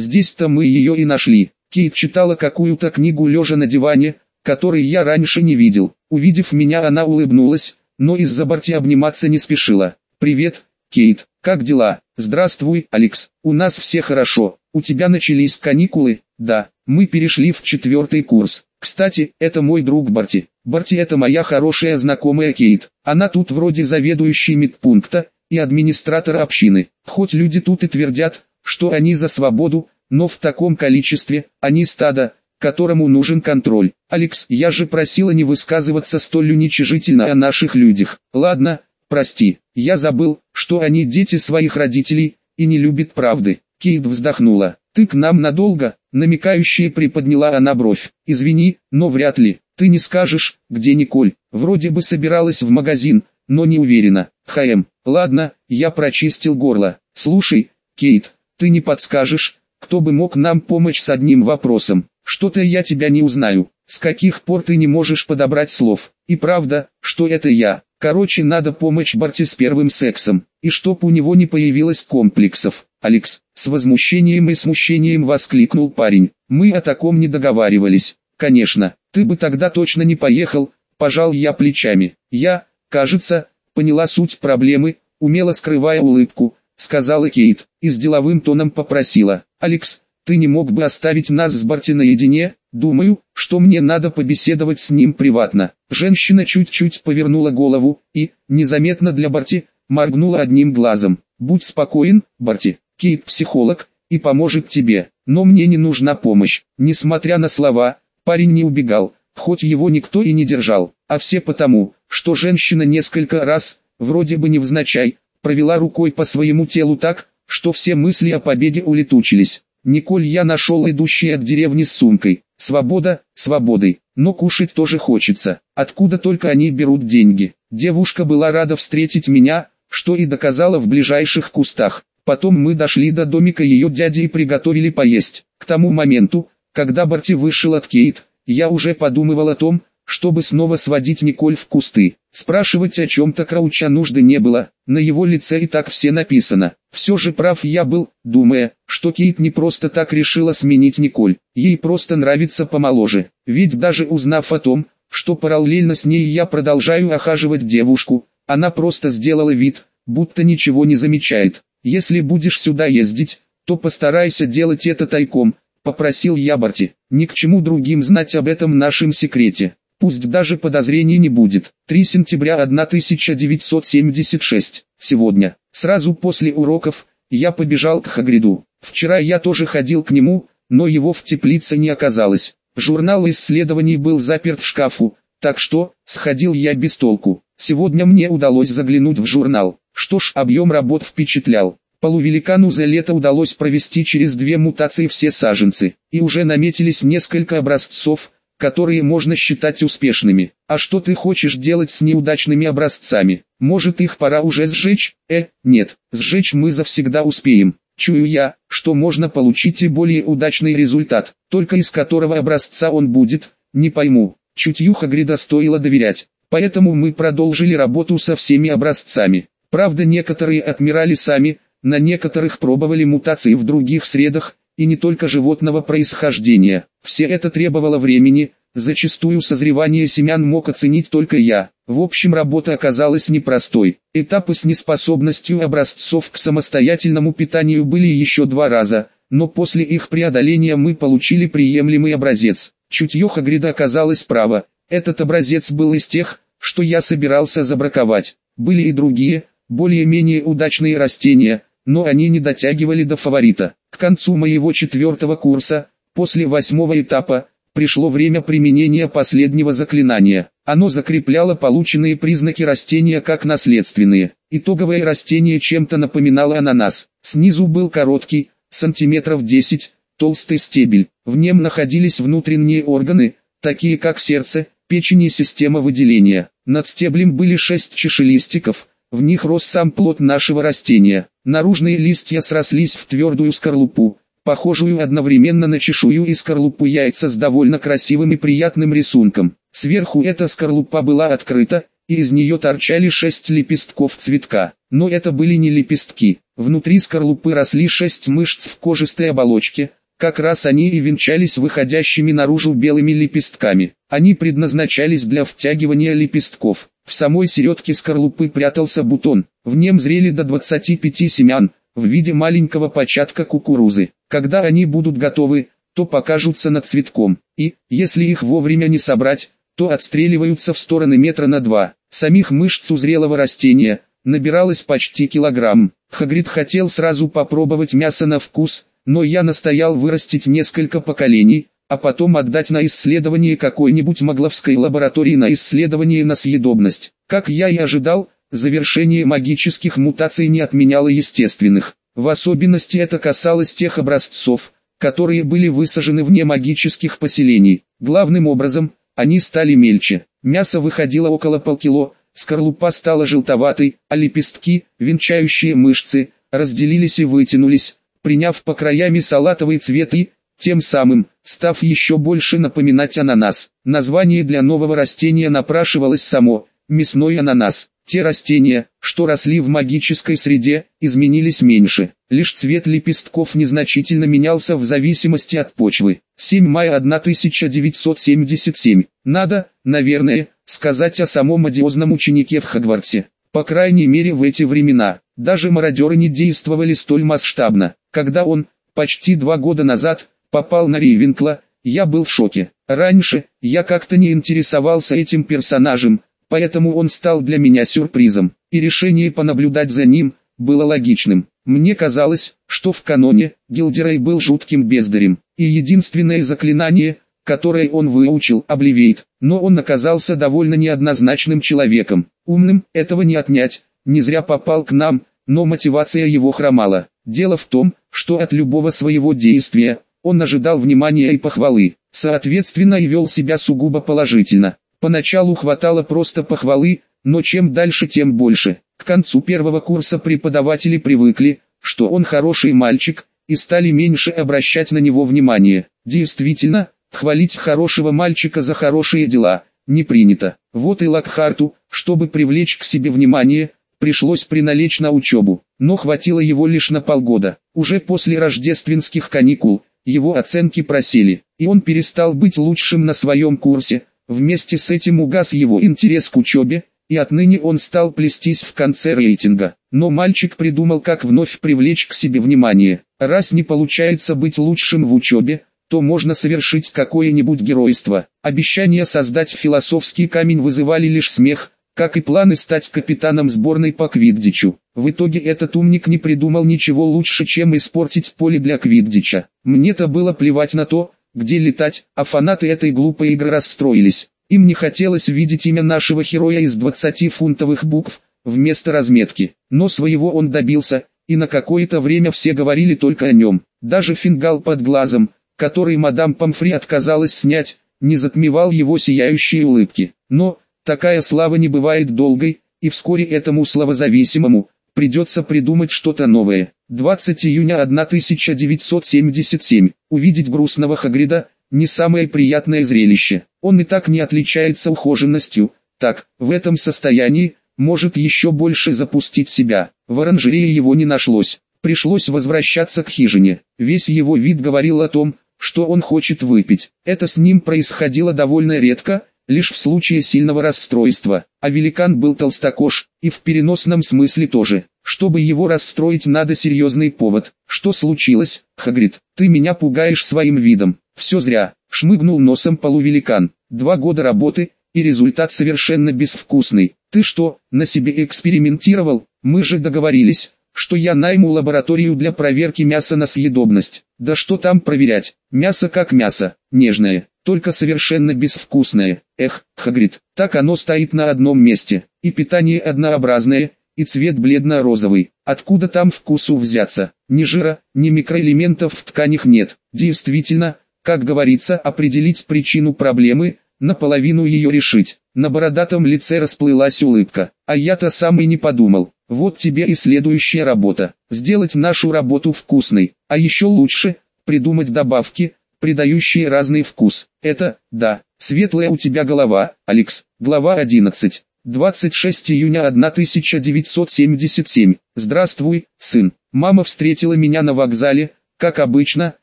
здесь-то мы ее и нашли. Кейт читала какую-то книгу лежа на диване, который я раньше не видел. Увидев меня она улыбнулась, но из-за борти обниматься не спешила. «Привет, Кейт, как дела?» «Здравствуй, Алекс, у нас все хорошо, у тебя начались каникулы?» «Да, мы перешли в четвертый курс. Кстати, это мой друг Барти. Барти это моя хорошая знакомая Кейт. Она тут вроде заведующей медпункта и администратора общины. Хоть люди тут и твердят, что они за свободу, но в таком количестве, они стадо, которому нужен контроль. Алекс, я же просила не высказываться столь уничижительно о наших людях. Ладно, прости, я забыл, что они дети своих родителей, и не любят правды. Кейт вздохнула. Ты к нам надолго, намекающая приподняла она бровь. Извини, но вряд ли. Ты не скажешь, где Николь. Вроде бы собиралась в магазин, но не уверена. ХМ. Ладно, я прочистил горло. Слушай, Кейт, ты не подскажешь, кто бы мог нам помочь с одним вопросом? Что-то я тебя не узнаю. С каких пор ты не можешь подобрать слов? И правда, что это я? Короче, надо помочь Барти с первым сексом, и чтоб у него не появилось комплексов. Алекс, с возмущением и смущением воскликнул парень. Мы о таком не договаривались. Конечно, ты бы тогда точно не поехал, пожал я плечами. Я, кажется, поняла суть проблемы, умело скрывая улыбку, сказала Кейт, и с деловым тоном попросила. Алекс, ты не мог бы оставить нас с Барти наедине? Думаю, что мне надо побеседовать с ним приватно. Женщина чуть-чуть повернула голову и, незаметно для Барти, моргнула одним глазом. Будь спокоен, Барти, Кейт психолог, и поможет тебе, но мне не нужна помощь. Несмотря на слова, парень не убегал, хоть его никто и не держал, а все потому, что женщина несколько раз, вроде бы невзначай, провела рукой по своему телу так, что все мысли о победе улетучились. Николь я нашел идущий от деревни с сумкой. Свобода, свободой, но кушать тоже хочется. Откуда только они берут деньги. Девушка была рада встретить меня, что и доказала в ближайших кустах. Потом мы дошли до домика ее дяди и приготовили поесть. К тому моменту, когда Барти вышел от Кейт, я уже подумывал о том, чтобы снова сводить Николь в кусты. Спрашивать о чем-то Крауча нужды не было, на его лице и так все написано. Все же прав я был, думая, что Кейт не просто так решила сменить Николь, ей просто нравится помоложе. Ведь даже узнав о том, что параллельно с ней я продолжаю охаживать девушку, она просто сделала вид, будто ничего не замечает. Если будешь сюда ездить, то постарайся делать это тайком, попросил я Барти. Ни к чему другим знать об этом нашем секрете. Пусть даже подозрений не будет. 3 сентября 1976. Сегодня, сразу после уроков, я побежал к Хагриду. Вчера я тоже ходил к нему, но его в теплице не оказалось. Журнал исследований был заперт в шкафу, так что, сходил я без толку. Сегодня мне удалось заглянуть в журнал. Что ж, объем работ впечатлял. Полувеликану за лето удалось провести через две мутации все саженцы, и уже наметились несколько образцов, которые можно считать успешными. А что ты хочешь делать с неудачными образцами? Может их пора уже сжечь? Э, нет, сжечь мы завсегда успеем. Чую я, что можно получить и более удачный результат, только из которого образца он будет, не пойму. Чутью Хагрида стоило доверять, поэтому мы продолжили работу со всеми образцами. Правда некоторые отмирали сами, на некоторых пробовали мутации в других средах, и не только животного происхождения. Все это требовало времени, зачастую созревание семян мог оценить только я. В общем работа оказалась непростой. Этапы с неспособностью образцов к самостоятельному питанию были еще два раза, но после их преодоления мы получили приемлемый образец. Чутье Хагрида оказалось право, этот образец был из тех, что я собирался забраковать. Были и другие, более-менее удачные растения, но они не дотягивали до фаворита. К концу моего четвертого курса, после восьмого этапа, пришло время применения последнего заклинания. Оно закрепляло полученные признаки растения как наследственные. Итоговое растение чем-то напоминало ананас. Снизу был короткий, сантиметров 10, толстый стебель. В нем находились внутренние органы, такие как сердце, печень и система выделения. Над стеблем были шесть чешелистиков, в них рос сам плод нашего растения. Наружные листья срослись в твердую скорлупу, похожую одновременно на чешую и скорлупу яйца с довольно красивым и приятным рисунком. Сверху эта скорлупа была открыта, и из нее торчали шесть лепестков цветка. Но это были не лепестки. Внутри скорлупы росли шесть мышц в кожистой оболочке, как раз они и венчались выходящими наружу белыми лепестками. Они предназначались для втягивания лепестков. В самой середке скорлупы прятался бутон. В нем зрели до 25 семян, в виде маленького початка кукурузы. Когда они будут готовы, то покажутся над цветком. И, если их вовремя не собрать, то отстреливаются в стороны метра на два. Самих мышц у зрелого растения набиралось почти килограмм. Хагрид хотел сразу попробовать мясо на вкус, но я настоял вырастить несколько поколений, а потом отдать на исследование какой-нибудь магловской лаборатории на исследование на съедобность. Как я и ожидал, завершение магических мутаций не отменяло естественных. В особенности это касалось тех образцов, которые были высажены вне магических поселений. Главным образом, они стали мельче. Мясо выходило около полкило, скорлупа стала желтоватой, а лепестки, венчающие мышцы, разделились и вытянулись, приняв по краями салатовый цвет и, тем самым, став еще больше напоминать ананас. Название для нового растения напрашивалось само – мясной ананас. Те растения, что росли в магической среде, изменились меньше. Лишь цвет лепестков незначительно менялся в зависимости от почвы. 7 мая 1977. Надо, наверное, сказать о самом одиозном ученике в Хогвартсе. По крайней мере в эти времена, даже мародеры не действовали столь масштабно. Когда он, почти два года назад, попал на Рейвенкла, я был в шоке. Раньше, я как-то не интересовался этим персонажем, поэтому он стал для меня сюрпризом, и решение понаблюдать за ним, было логичным. Мне казалось, что в каноне, Гилдерей был жутким бездарем, и единственное заклинание, которое он выучил, обливейт, но он оказался довольно неоднозначным человеком. Умным, этого не отнять, не зря попал к нам, но мотивация его хромала. Дело в том, что от любого своего действия, он ожидал внимания и похвалы, соответственно и вел себя сугубо положительно. Поначалу хватало просто похвалы, но чем дальше тем больше. К концу первого курса преподаватели привыкли, что он хороший мальчик, и стали меньше обращать на него внимание. Действительно, хвалить хорошего мальчика за хорошие дела, не принято. Вот и Лакхарту, чтобы привлечь к себе внимание, пришлось приналечь на учебу, но хватило его лишь на полгода. Уже после рождественских каникул, его оценки просели, и он перестал быть лучшим на своем курсе. Вместе с этим угас его интерес к учебе, и отныне он стал плестись в конце рейтинга. Но мальчик придумал, как вновь привлечь к себе внимание. Раз не получается быть лучшим в учебе, то можно совершить какое-нибудь геройство. Обещания создать философский камень вызывали лишь смех, как и планы стать капитаном сборной по квиддичу. В итоге этот умник не придумал ничего лучше, чем испортить поле для квиддича. Мне-то было плевать на то, где летать, а фанаты этой глупой игры расстроились. Им не хотелось видеть имя нашего героя из 20-фунтовых букв, вместо разметки. Но своего он добился, и на какое-то время все говорили только о нем. Даже фингал под глазом, который мадам Памфри отказалась снять, не затмевал его сияющие улыбки. Но, Такая слава не бывает долгой, и вскоре этому славозависимому придется придумать что-то новое. 20 июня 1977. Увидеть грустного Хагрида – не самое приятное зрелище. Он и так не отличается ухоженностью, так, в этом состоянии, может еще больше запустить себя. В оранжерее его не нашлось. Пришлось возвращаться к хижине. Весь его вид говорил о том, что он хочет выпить. Это с ним происходило довольно редко, лишь в случае сильного расстройства, а великан был толстокож, и в переносном смысле тоже. Чтобы его расстроить надо серьезный повод. Что случилось, Хагрид? Ты меня пугаешь своим видом. Все зря. Шмыгнул носом полувеликан. Два года работы, и результат совершенно безвкусный. Ты что, на себе экспериментировал? Мы же договорились, что я найму лабораторию для проверки мяса на съедобность. Да что там проверять? Мясо как мясо, нежное, только совершенно безвкусное. Эх, Хагрид, так оно стоит на одном месте, и питание однообразное, и цвет бледно-розовый. Откуда там вкусу взяться? Ни жира, ни микроэлементов в тканях нет. Действительно, как говорится, определить причину проблемы, наполовину ее решить. На бородатом лице расплылась улыбка, а я-то сам и не подумал. Вот тебе и следующая работа. Сделать нашу работу вкусной, а еще лучше, придумать добавки, придающие разный вкус. Это, да, светлая у тебя голова, Алекс. Глава 11. 26 июня 1977. Здравствуй, сын. Мама встретила меня на вокзале, как обычно,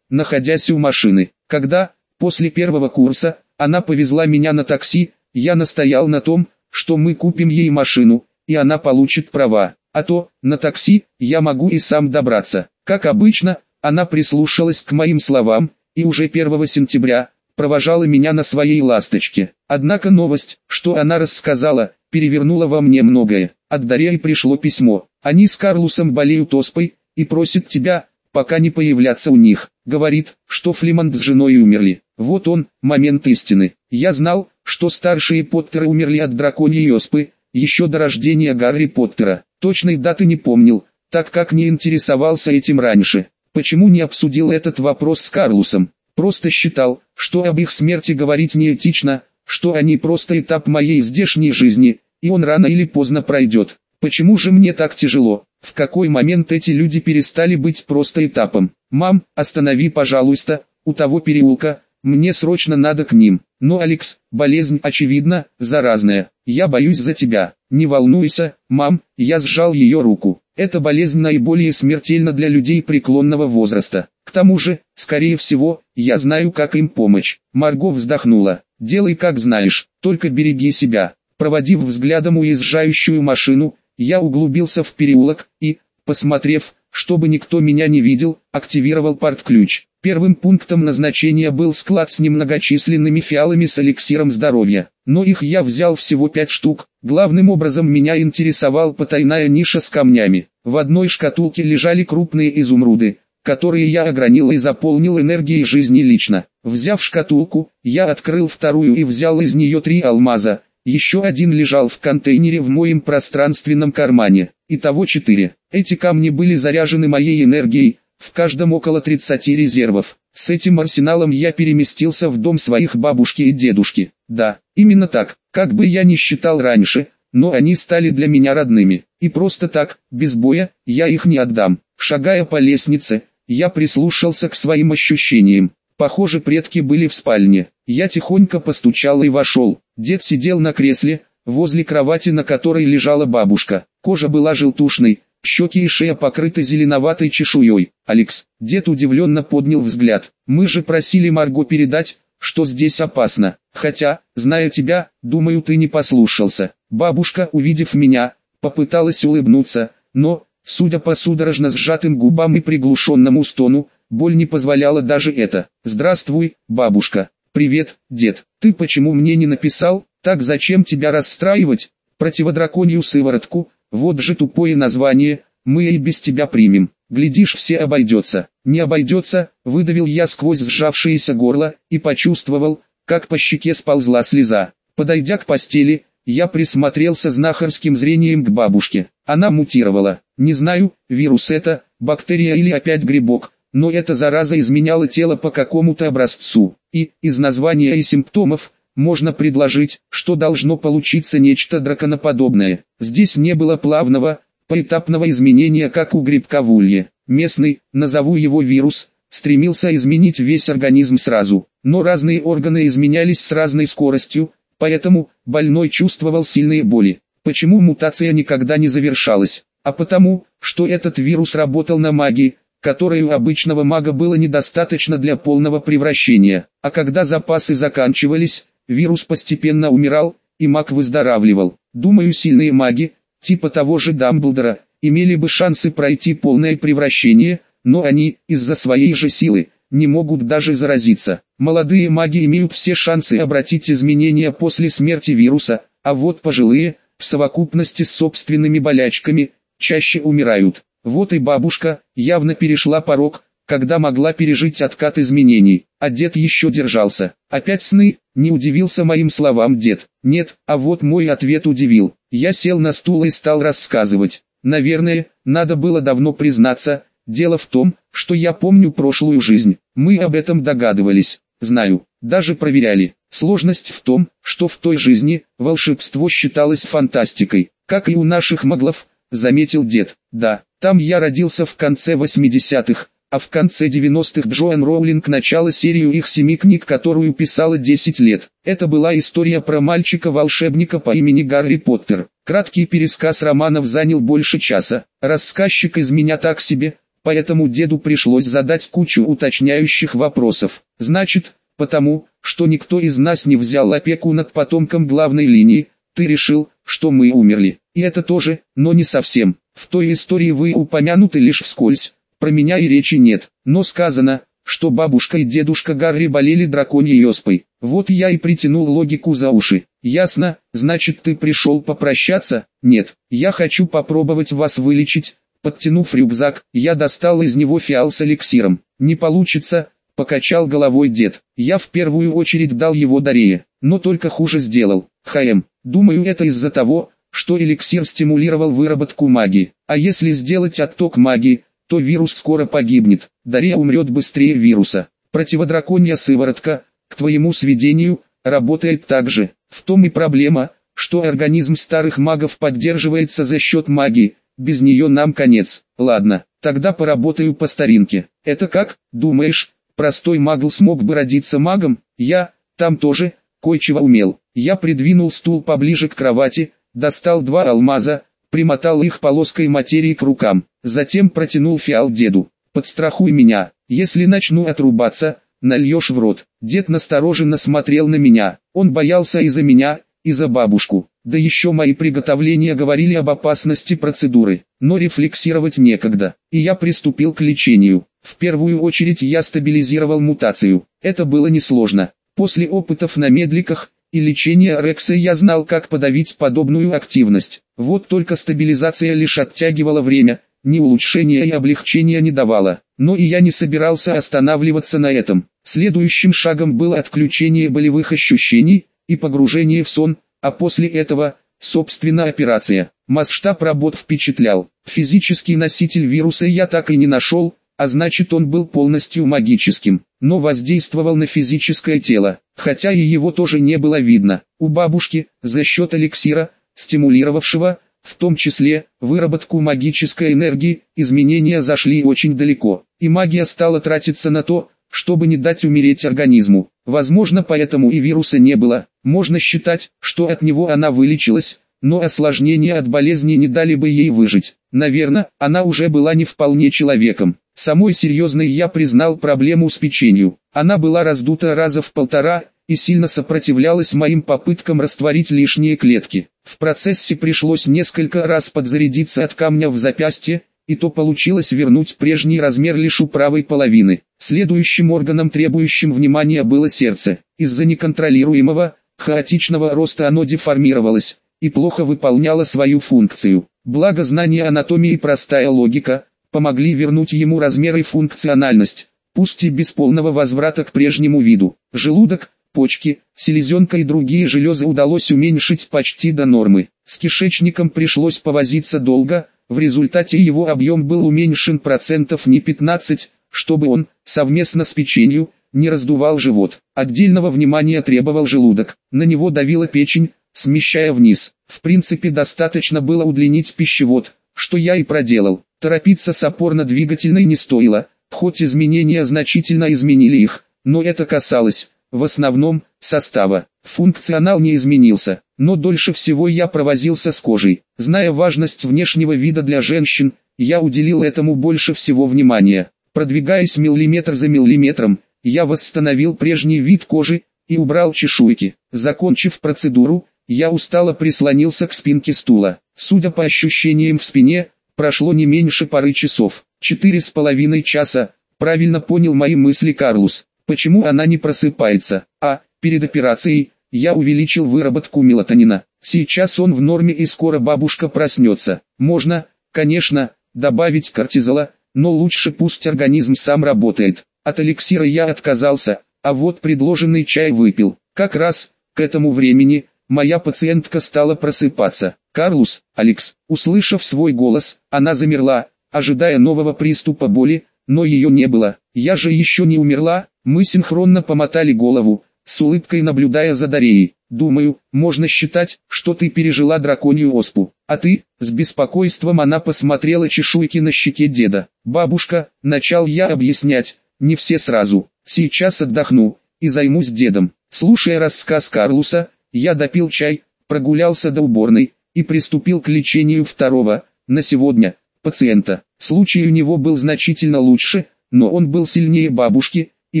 находясь у машины. Когда, после первого курса, она повезла меня на такси, я настоял на том, что мы купим ей машину, и она получит права. А то, на такси, я могу и сам добраться. Как обычно, она прислушалась к моим словам, и уже 1 сентября, провожала меня на своей ласточке. Однако новость, что она рассказала, перевернула во мне многое. От Дарьи пришло письмо. Они с Карлусом болеют оспой, и просят тебя, пока не появляться у них. Говорит, что Флиманд с женой умерли. Вот он, момент истины. Я знал, что старшие Поттеры умерли от драконьей оспы, еще до рождения Гарри Поттера. Точной даты не помнил, так как не интересовался этим раньше. Почему не обсудил этот вопрос с Карлусом? Просто считал, что об их смерти говорить неэтично, что они просто этап моей здешней жизни, и он рано или поздно пройдет. Почему же мне так тяжело? В какой момент эти люди перестали быть просто этапом? Мам, останови пожалуйста, у того переулка, мне срочно надо к ним. Но Алекс, болезнь очевидно, заразная. Я боюсь за тебя. Не волнуйся, мам, я сжал ее руку. Эта болезнь наиболее смертельна для людей преклонного возраста. К тому же, скорее всего, я знаю как им помочь. Марго вздохнула. Делай как знаешь, только береги себя. Проводив взглядом уезжающую машину, я углубился в переулок и, посмотрев, чтобы никто меня не видел, активировал порт-ключ. Первым пунктом назначения был склад с немногочисленными фиалами с эликсиром здоровья, но их я взял всего пять штук. Главным образом меня интересовал потайная ниша с камнями. В одной шкатулке лежали крупные изумруды, которые я огранил и заполнил энергией жизни лично. Взяв шкатулку, я открыл вторую и взял из нее три алмаза. Еще один лежал в контейнере в моем пространственном кармане. Итого четыре. Эти камни были заряжены моей энергией, в каждом около 30 резервов. С этим арсеналом я переместился в дом своих бабушки и дедушки. Да, именно так, как бы я ни считал раньше, но они стали для меня родными. И просто так, без боя, я их не отдам. Шагая по лестнице, я прислушался к своим ощущениям. Похоже, предки были в спальне. Я тихонько постучал и вошел. Дед сидел на кресле, возле кровати, на которой лежала бабушка. Кожа была желтушной, Щеки и шея покрыты зеленоватой чешуей. Алекс, дед удивленно поднял взгляд. Мы же просили Марго передать, что здесь опасно. Хотя, зная тебя, думаю ты не послушался. Бабушка, увидев меня, попыталась улыбнуться, но, судя по судорожно сжатым губам и приглушенному стону, боль не позволяла даже это. Здравствуй, бабушка. Привет, дед. Ты почему мне не написал? Так зачем тебя расстраивать? Противодраконью сыворотку, вот же тупое название, мы и без тебя примем. Глядишь, все обойдется. Не обойдется, выдавил я сквозь сжавшееся горло, и почувствовал, как по щеке сползла слеза. Подойдя к постели, я присмотрелся знахарским зрением к бабушке. Она мутировала. Не знаю, вирус это, бактерия или опять грибок, но эта зараза изменяла тело по какому-то образцу. И, из названия и симптомов, можно предложить, что должно получиться нечто драконоподобное. Здесь не было плавного, поэтапного изменения как у грибка в. Местный, назову его вирус, стремился изменить весь организм сразу, но разные органы изменялись с разной скоростью, поэтому больной чувствовал сильные боли. Почему мутация никогда не завершалась? А потому, что этот вирус работал на магии, которой у обычного мага было недостаточно для полного превращения. А когда запасы заканчивались, Вирус постепенно умирал, и маг выздоравливал. Думаю, сильные маги, типа того же Дамблдора, имели бы шансы пройти полное превращение, но они, из-за своей же силы, не могут даже заразиться. Молодые маги имеют все шансы обратить изменения после смерти вируса, а вот пожилые, в совокупности с собственными болячками, чаще умирают. Вот и бабушка, явно перешла порог, когда могла пережить откат изменений, а дед еще держался. Опять сны, не удивился моим словам дед. Нет, а вот мой ответ удивил. Я сел на стул и стал рассказывать. Наверное, надо было давно признаться, дело в том, что я помню прошлую жизнь. Мы об этом догадывались, знаю, даже проверяли. Сложность в том, что в той жизни волшебство считалось фантастикой, как и у наших маглов, заметил дед. Да, там я родился в конце 80-х, а в конце 90-х Джоан Роулинг начала серию их семи книг, которую писала 10 лет. Это была история про мальчика-волшебника по имени Гарри Поттер. Краткий пересказ романов занял больше часа. Рассказчик из меня так себе, поэтому деду пришлось задать кучу уточняющих вопросов. Значит, потому, что никто из нас не взял опеку над потомком главной линии, ты решил, что мы умерли. И это тоже, но не совсем. В той истории вы упомянуты лишь вскользь, про меня и речи нет, но сказано, что бабушка и дедушка Гарри болели драконьей оспой. Вот я и притянул логику за уши. Ясно, значит ты пришел попрощаться? Нет, я хочу попробовать вас вылечить. Подтянув рюкзак, я достал из него фиал с эликсиром. Не получится, покачал головой дед. Я в первую очередь дал его Дарее, но только хуже сделал. ХМ, думаю это из-за того, что эликсир стимулировал выработку магии. А если сделать отток магии, то вирус скоро погибнет, Дарья умрет быстрее вируса. Противодраконья сыворотка, к твоему сведению, работает так же. В том и проблема, что организм старых магов поддерживается за счет магии, без нее нам конец. Ладно, тогда поработаю по старинке. Это как, думаешь, простой магл смог бы родиться магом? Я, там тоже, кое-чего умел. Я придвинул стул поближе к кровати, достал два алмаза, примотал их полоской материи к рукам. Затем протянул фиал деду. «Подстрахуй меня, если начну отрубаться, нальешь в рот». Дед настороженно смотрел на меня. Он боялся и за меня, и за бабушку. Да еще мои приготовления говорили об опасности процедуры. Но рефлексировать некогда. И я приступил к лечению. В первую очередь я стабилизировал мутацию. Это было несложно. После опытов на медликах, и лечения Рекса я знал как подавить подобную активность. Вот только стабилизация лишь оттягивала время, ни улучшения и облегчения не давала. Но и я не собирался останавливаться на этом. Следующим шагом было отключение болевых ощущений и погружение в сон, а после этого, собственно операция. Масштаб работ впечатлял. Физический носитель вируса я так и не нашел, а значит он был полностью магическим, но воздействовал на физическое тело, хотя и его тоже не было видно. У бабушки, за счет эликсира, стимулировавшего, в том числе, выработку магической энергии, изменения зашли очень далеко, и магия стала тратиться на то, чтобы не дать умереть организму. Возможно поэтому и вируса не было, можно считать, что от него она вылечилась, но осложнения от болезни не дали бы ей выжить. Наверное, она уже была не вполне человеком. Самой серьезной я признал проблему с печенью. Она была раздута раза в полтора, и сильно сопротивлялась моим попыткам растворить лишние клетки. В процессе пришлось несколько раз подзарядиться от камня в запястье, и то получилось вернуть прежний размер лишь у правой половины. Следующим органом, требующим внимания, было сердце. Из-за неконтролируемого, хаотичного роста оно деформировалось и плохо выполняло свою функцию. Благо знание анатомии и простая логика помогли вернуть ему размер и функциональность, пусть и без полного возврата к прежнему виду. Желудок, почки, селезенка и другие железы удалось уменьшить почти до нормы. С кишечником пришлось повозиться долго, в результате его объем был уменьшен процентов не 15, чтобы он, совместно с печенью, не раздувал живот. Отдельного внимания требовал желудок, на него давила печень, смещая вниз. В принципе достаточно было удлинить пищевод, что я и проделал. Торопиться с опорно-двигательной не стоило, хоть изменения значительно изменили их, но это касалось, в основном, состава. Функционал не изменился, но дольше всего я провозился с кожей. Зная важность внешнего вида для женщин, я уделил этому больше всего внимания. Продвигаясь миллиметр за миллиметром, я восстановил прежний вид кожи и убрал чешуйки. Закончив процедуру, я устало прислонился к спинке стула. Судя по ощущениям в спине, прошло не меньше пары часов. Четыре с половиной часа, правильно понял мои мысли Карлус. Почему она не просыпается? А, перед операцией, я увеличил выработку мелатонина. Сейчас он в норме и скоро бабушка проснется. Можно, конечно, добавить кортизола, но лучше пусть организм сам работает. От эликсира я отказался, а вот предложенный чай выпил. Как раз, к этому времени, моя пациентка стала просыпаться. Карлус, Алекс, услышав свой голос, она замерла, ожидая нового приступа боли, но ее не было. Я же еще не умерла, мы синхронно помотали голову, с улыбкой наблюдая за Дареей. Думаю, можно считать, что ты пережила драконью оспу. А ты, с беспокойством она посмотрела чешуйки на щеке деда. Бабушка, начал я объяснять, не все сразу. Сейчас отдохну и займусь дедом. Слушая рассказ Карлуса, я допил чай, прогулялся до уборной и приступил к лечению второго, на сегодня, пациента. Случай у него был значительно лучше, но он был сильнее бабушки, и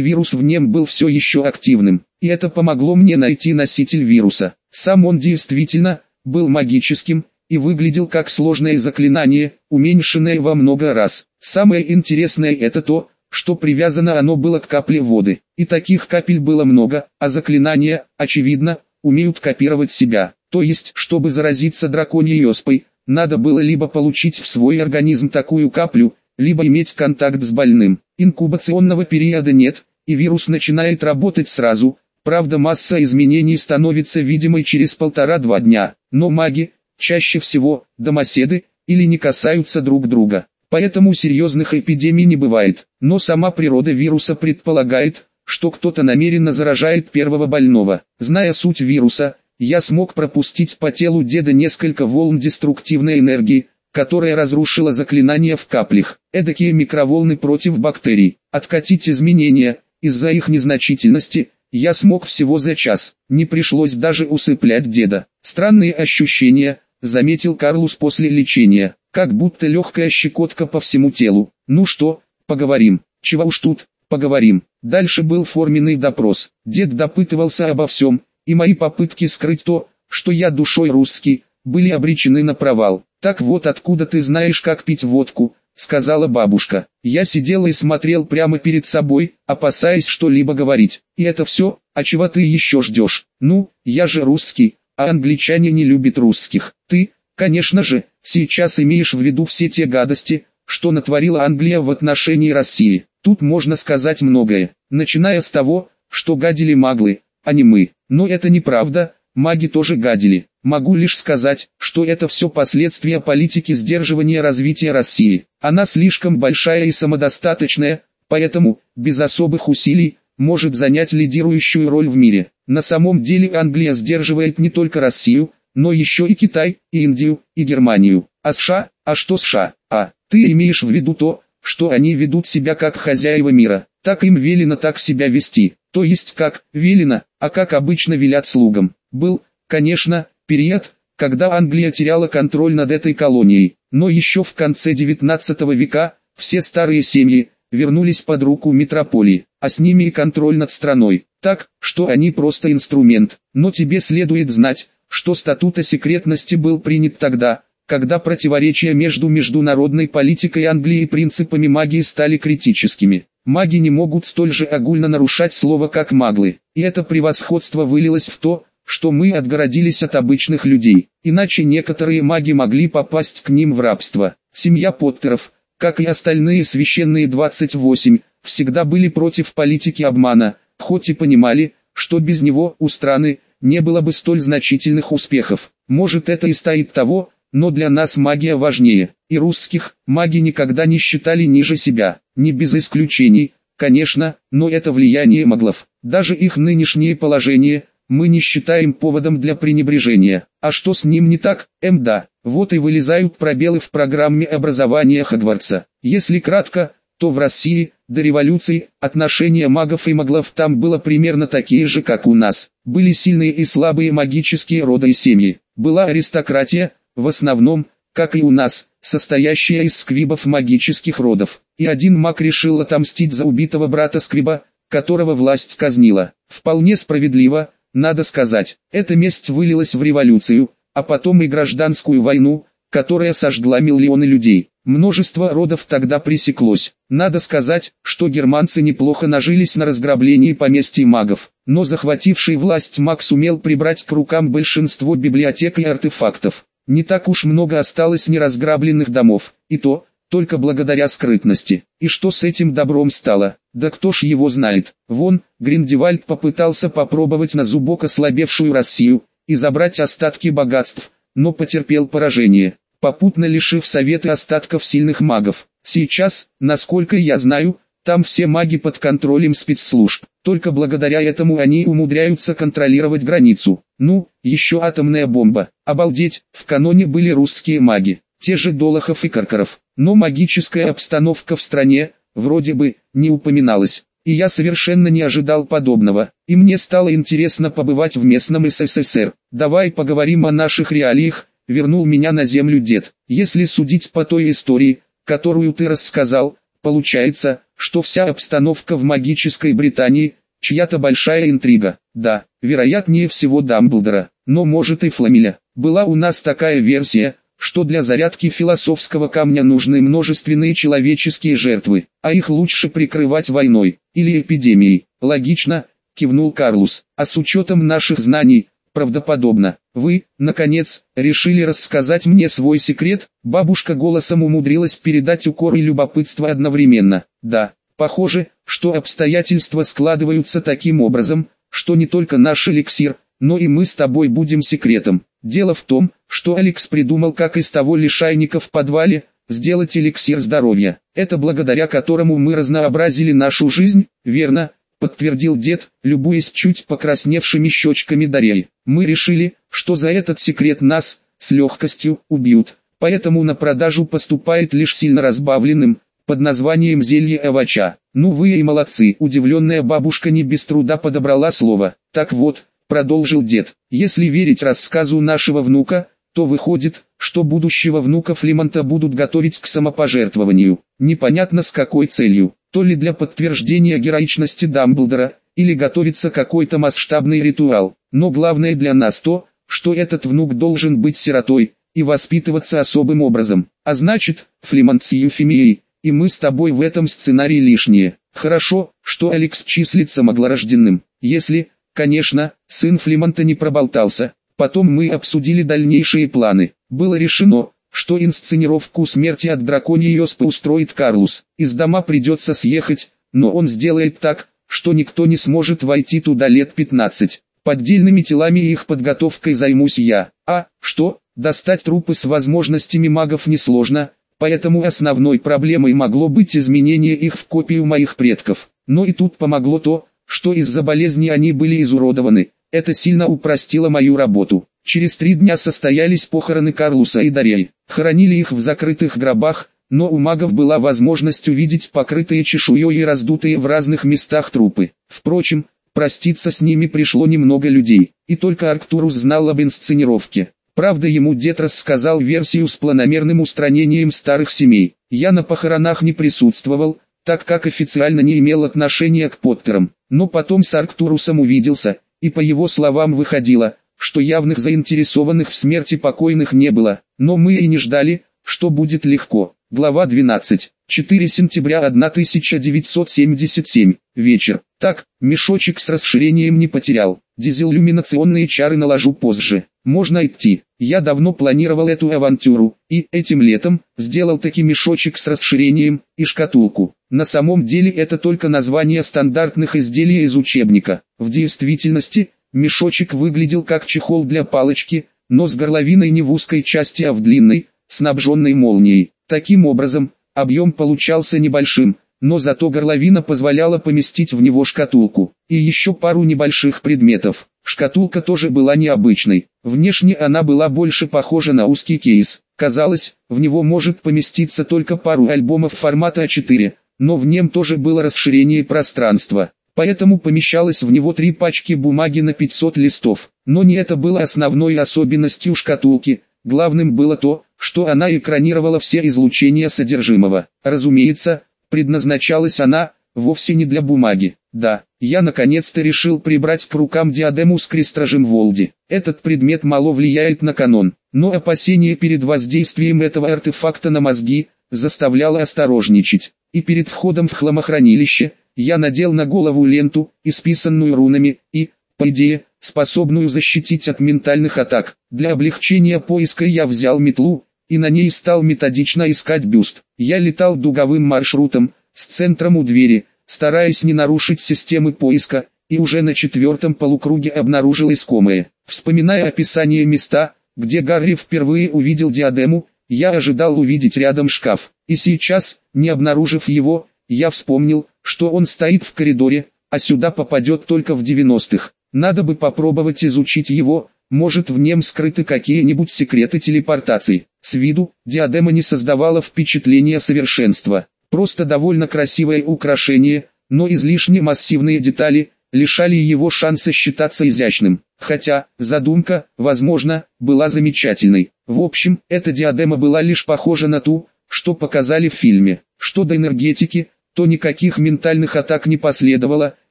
вирус в нем был все еще активным, и это помогло мне найти носитель вируса. Сам он действительно был магическим и выглядел как сложное заклинание, уменьшенное во много раз. Самое интересное это то, что привязано оно было к капле воды, и таких капель было много, а заклинания, очевидно, умеют копировать себя. То есть, чтобы заразиться драконьей оспой, надо было либо получить в свой организм такую каплю, либо иметь контакт с больным. Инкубационного периода нет, и вирус начинает работать сразу, правда масса изменений становится видимой через полтора-два дня, но маги, чаще всего, домоседы, или не касаются друг друга. Поэтому серьезных эпидемий не бывает, но сама природа вируса предполагает, что кто-то намеренно заражает первого больного. Зная суть вируса, я смог пропустить по телу деда несколько волн деструктивной энергии, которая разрушила заклинания в каплях. Эдакие микроволны против бактерий. Откатить изменения, из-за их незначительности, я смог всего за час. Не пришлось даже усыплять деда. Странные ощущения, заметил Карлус после лечения. Как будто легкая щекотка по всему телу. Ну что, поговорим. Чего уж тут, поговорим. Дальше был форменный допрос. Дед допытывался обо всем, и мои попытки скрыть то, что я душой русский, были обречены на провал. «Так вот откуда ты знаешь, как пить водку», — сказала бабушка. Я сидел и смотрел прямо перед собой, опасаясь что-либо говорить. «И это все, а чего ты еще ждешь? Ну, я же русский, а англичане не любят русских. Ты, конечно же, сейчас имеешь в виду все те гадости, что натворила Англия в отношении России. Тут можно сказать многое, начиная с того, что гадили маглы, а не мы. Но это неправда, маги тоже гадили. Могу лишь сказать, что это все последствия политики сдерживания развития России. Она слишком большая и самодостаточная, поэтому, без особых усилий, может занять лидирующую роль в мире. На самом деле Англия сдерживает не только Россию, но еще и Китай, и Индию, и Германию. А США? А что США? А, ты имеешь в виду то, что они ведут себя как хозяева мира. Так им велено так себя вести. То есть как, велено, а как обычно велят слугам. Был, конечно, период, когда Англия теряла контроль над этой колонией, но еще в конце 19 века, все старые семьи, вернулись под руку метрополии, а с ними и контроль над страной, так, что они просто инструмент. Но тебе следует знать, что статут секретности был принят тогда, когда противоречия между международной политикой Англии и принципами магии стали критическими. Маги не могут столь же огульно нарушать слово как маглы, и это превосходство вылилось в то, что мы отгородились от обычных людей, иначе некоторые маги могли попасть к ним в рабство. Семья Поттеров, как и остальные священные 28, всегда были против политики обмана, хоть и понимали, что без него у страны не было бы столь значительных успехов. Может это и стоит того, но для нас магия важнее, и русских маги никогда не считали ниже себя, не без исключений, конечно, но это влияние маглов, даже их нынешнее положение – мы не считаем поводом для пренебрежения. А что с ним не так? М да, вот и вылезают пробелы в программе образования Хогвартса. Если кратко, то в России, до революции, отношения магов и маглов там было примерно такие же, как у нас. Были сильные и слабые магические роды и семьи. Была аристократия, в основном, как и у нас, состоящая из сквибов магических родов. И один маг решил отомстить за убитого брата сквиба, которого власть казнила. Вполне справедливо, надо сказать, эта месть вылилась в революцию, а потом и гражданскую войну, которая сожгла миллионы людей. Множество родов тогда пресеклось. Надо сказать, что германцы неплохо нажились на разграблении поместьй магов, но захвативший власть маг сумел прибрать к рукам большинство библиотек и артефактов. Не так уж много осталось неразграбленных домов, и то, только благодаря скрытности. И что с этим добром стало? Да кто ж его знает? Вон, Гриндевальд попытался попробовать на зубок ослабевшую Россию и забрать остатки богатств, но потерпел поражение, попутно лишив советы остатков сильных магов. Сейчас, насколько я знаю, Там все маги под контролем спецслужб. Только благодаря этому они умудряются контролировать границу. Ну, еще атомная бомба. Обалдеть, в каноне были русские маги. Те же Долохов и Каркаров. Но магическая обстановка в стране, вроде бы, не упоминалась. И я совершенно не ожидал подобного. И мне стало интересно побывать в местном СССР. Давай поговорим о наших реалиях, вернул меня на землю дед. Если судить по той истории, которую ты рассказал, получается, что вся обстановка в магической Британии, чья-то большая интрига. Да, вероятнее всего Дамблдора, но может и Фламеля. Была у нас такая версия, что для зарядки философского камня нужны множественные человеческие жертвы, а их лучше прикрывать войной или эпидемией. Логично, кивнул Карлус, а с учетом наших знаний, правдоподобно. Вы, наконец, решили рассказать мне свой секрет? Бабушка голосом умудрилась передать укор и любопытство одновременно. Да, похоже, что обстоятельства складываются таким образом, что не только наш эликсир, но и мы с тобой будем секретом. Дело в том, что Алекс придумал, как из того лишайника в подвале, сделать эликсир здоровья. Это благодаря которому мы разнообразили нашу жизнь, верно? подтвердил дед, любуясь чуть покрасневшими щечками Дарьи. Мы решили, что за этот секрет нас, с легкостью, убьют, поэтому на продажу поступает лишь сильно разбавленным, под названием зелье овоща. Ну вы и молодцы, удивленная бабушка не без труда подобрала слово. Так вот, продолжил дед, если верить рассказу нашего внука, то выходит, что будущего внука Флимонта будут готовить к самопожертвованию. Непонятно с какой целью то ли для подтверждения героичности Дамблдора, или готовится какой-то масштабный ритуал. Но главное для нас то, что этот внук должен быть сиротой, и воспитываться особым образом. А значит, Флемонт с Юфемией, и мы с тобой в этом сценарии лишние. Хорошо, что Алекс числится моглорожденным. Если, конечно, сын Флемонта не проболтался. Потом мы обсудили дальнейшие планы. Было решено, что инсценировку смерти от драконьей оспы устроит Карлус. Из дома придется съехать, но он сделает так, что никто не сможет войти туда лет 15. Поддельными телами и их подготовкой займусь я. А, что, достать трупы с возможностями магов несложно, поэтому основной проблемой могло быть изменение их в копию моих предков. Но и тут помогло то, что из-за болезни они были изуродованы. Это сильно упростило мою работу. Через три дня состоялись похороны Карлуса и Дарьи. Хоронили их в закрытых гробах, но у магов была возможность увидеть покрытые чешуей и раздутые в разных местах трупы. Впрочем, проститься с ними пришло немного людей, и только Арктурус знал об инсценировке. Правда ему дед рассказал версию с планомерным устранением старых семей. Я на похоронах не присутствовал, так как официально не имел отношения к Поттерам, но потом с Арктурусом увиделся, и по его словам выходило, что явных заинтересованных в смерти покойных не было, но мы и не ждали, что будет легко. Глава 12. 4 сентября 1977. Вечер. Так, мешочек с расширением не потерял. Дизелюминационные чары наложу позже. Можно идти. Я давно планировал эту авантюру, и этим летом, сделал таки мешочек с расширением, и шкатулку. На самом деле это только название стандартных изделий из учебника. В действительности, Мешочек выглядел как чехол для палочки, но с горловиной не в узкой части, а в длинной, снабженной молнией. Таким образом, объем получался небольшим, но зато горловина позволяла поместить в него шкатулку и еще пару небольших предметов. Шкатулка тоже была необычной. Внешне она была больше похожа на узкий кейс. Казалось, в него может поместиться только пару альбомов формата А4, но в нем тоже было расширение пространства поэтому помещалось в него три пачки бумаги на 500 листов. Но не это было основной особенностью шкатулки, главным было то, что она экранировала все излучения содержимого. Разумеется, предназначалась она, вовсе не для бумаги. Да, я наконец-то решил прибрать к рукам диадему с крестражем Волди. Этот предмет мало влияет на канон, но опасение перед воздействием этого артефакта на мозги, заставляло осторожничать. И перед входом в хламохранилище, я надел на голову ленту, исписанную рунами, и, по идее, способную защитить от ментальных атак. Для облегчения поиска я взял метлу, и на ней стал методично искать бюст. Я летал дуговым маршрутом, с центром у двери, стараясь не нарушить системы поиска, и уже на четвертом полукруге обнаружил искомое. Вспоминая описание места, где Гарри впервые увидел диадему, я ожидал увидеть рядом шкаф. И сейчас, не обнаружив его, я вспомнил, что он стоит в коридоре, а сюда попадет только в 90-х. Надо бы попробовать изучить его, может в нем скрыты какие-нибудь секреты телепортации. С виду, диадема не создавала впечатления совершенства. Просто довольно красивое украшение, но излишне массивные детали, лишали его шанса считаться изящным. Хотя, задумка, возможно, была замечательной. В общем, эта диадема была лишь похожа на ту, что показали в фильме. Что до энергетики, то никаких ментальных атак не последовало,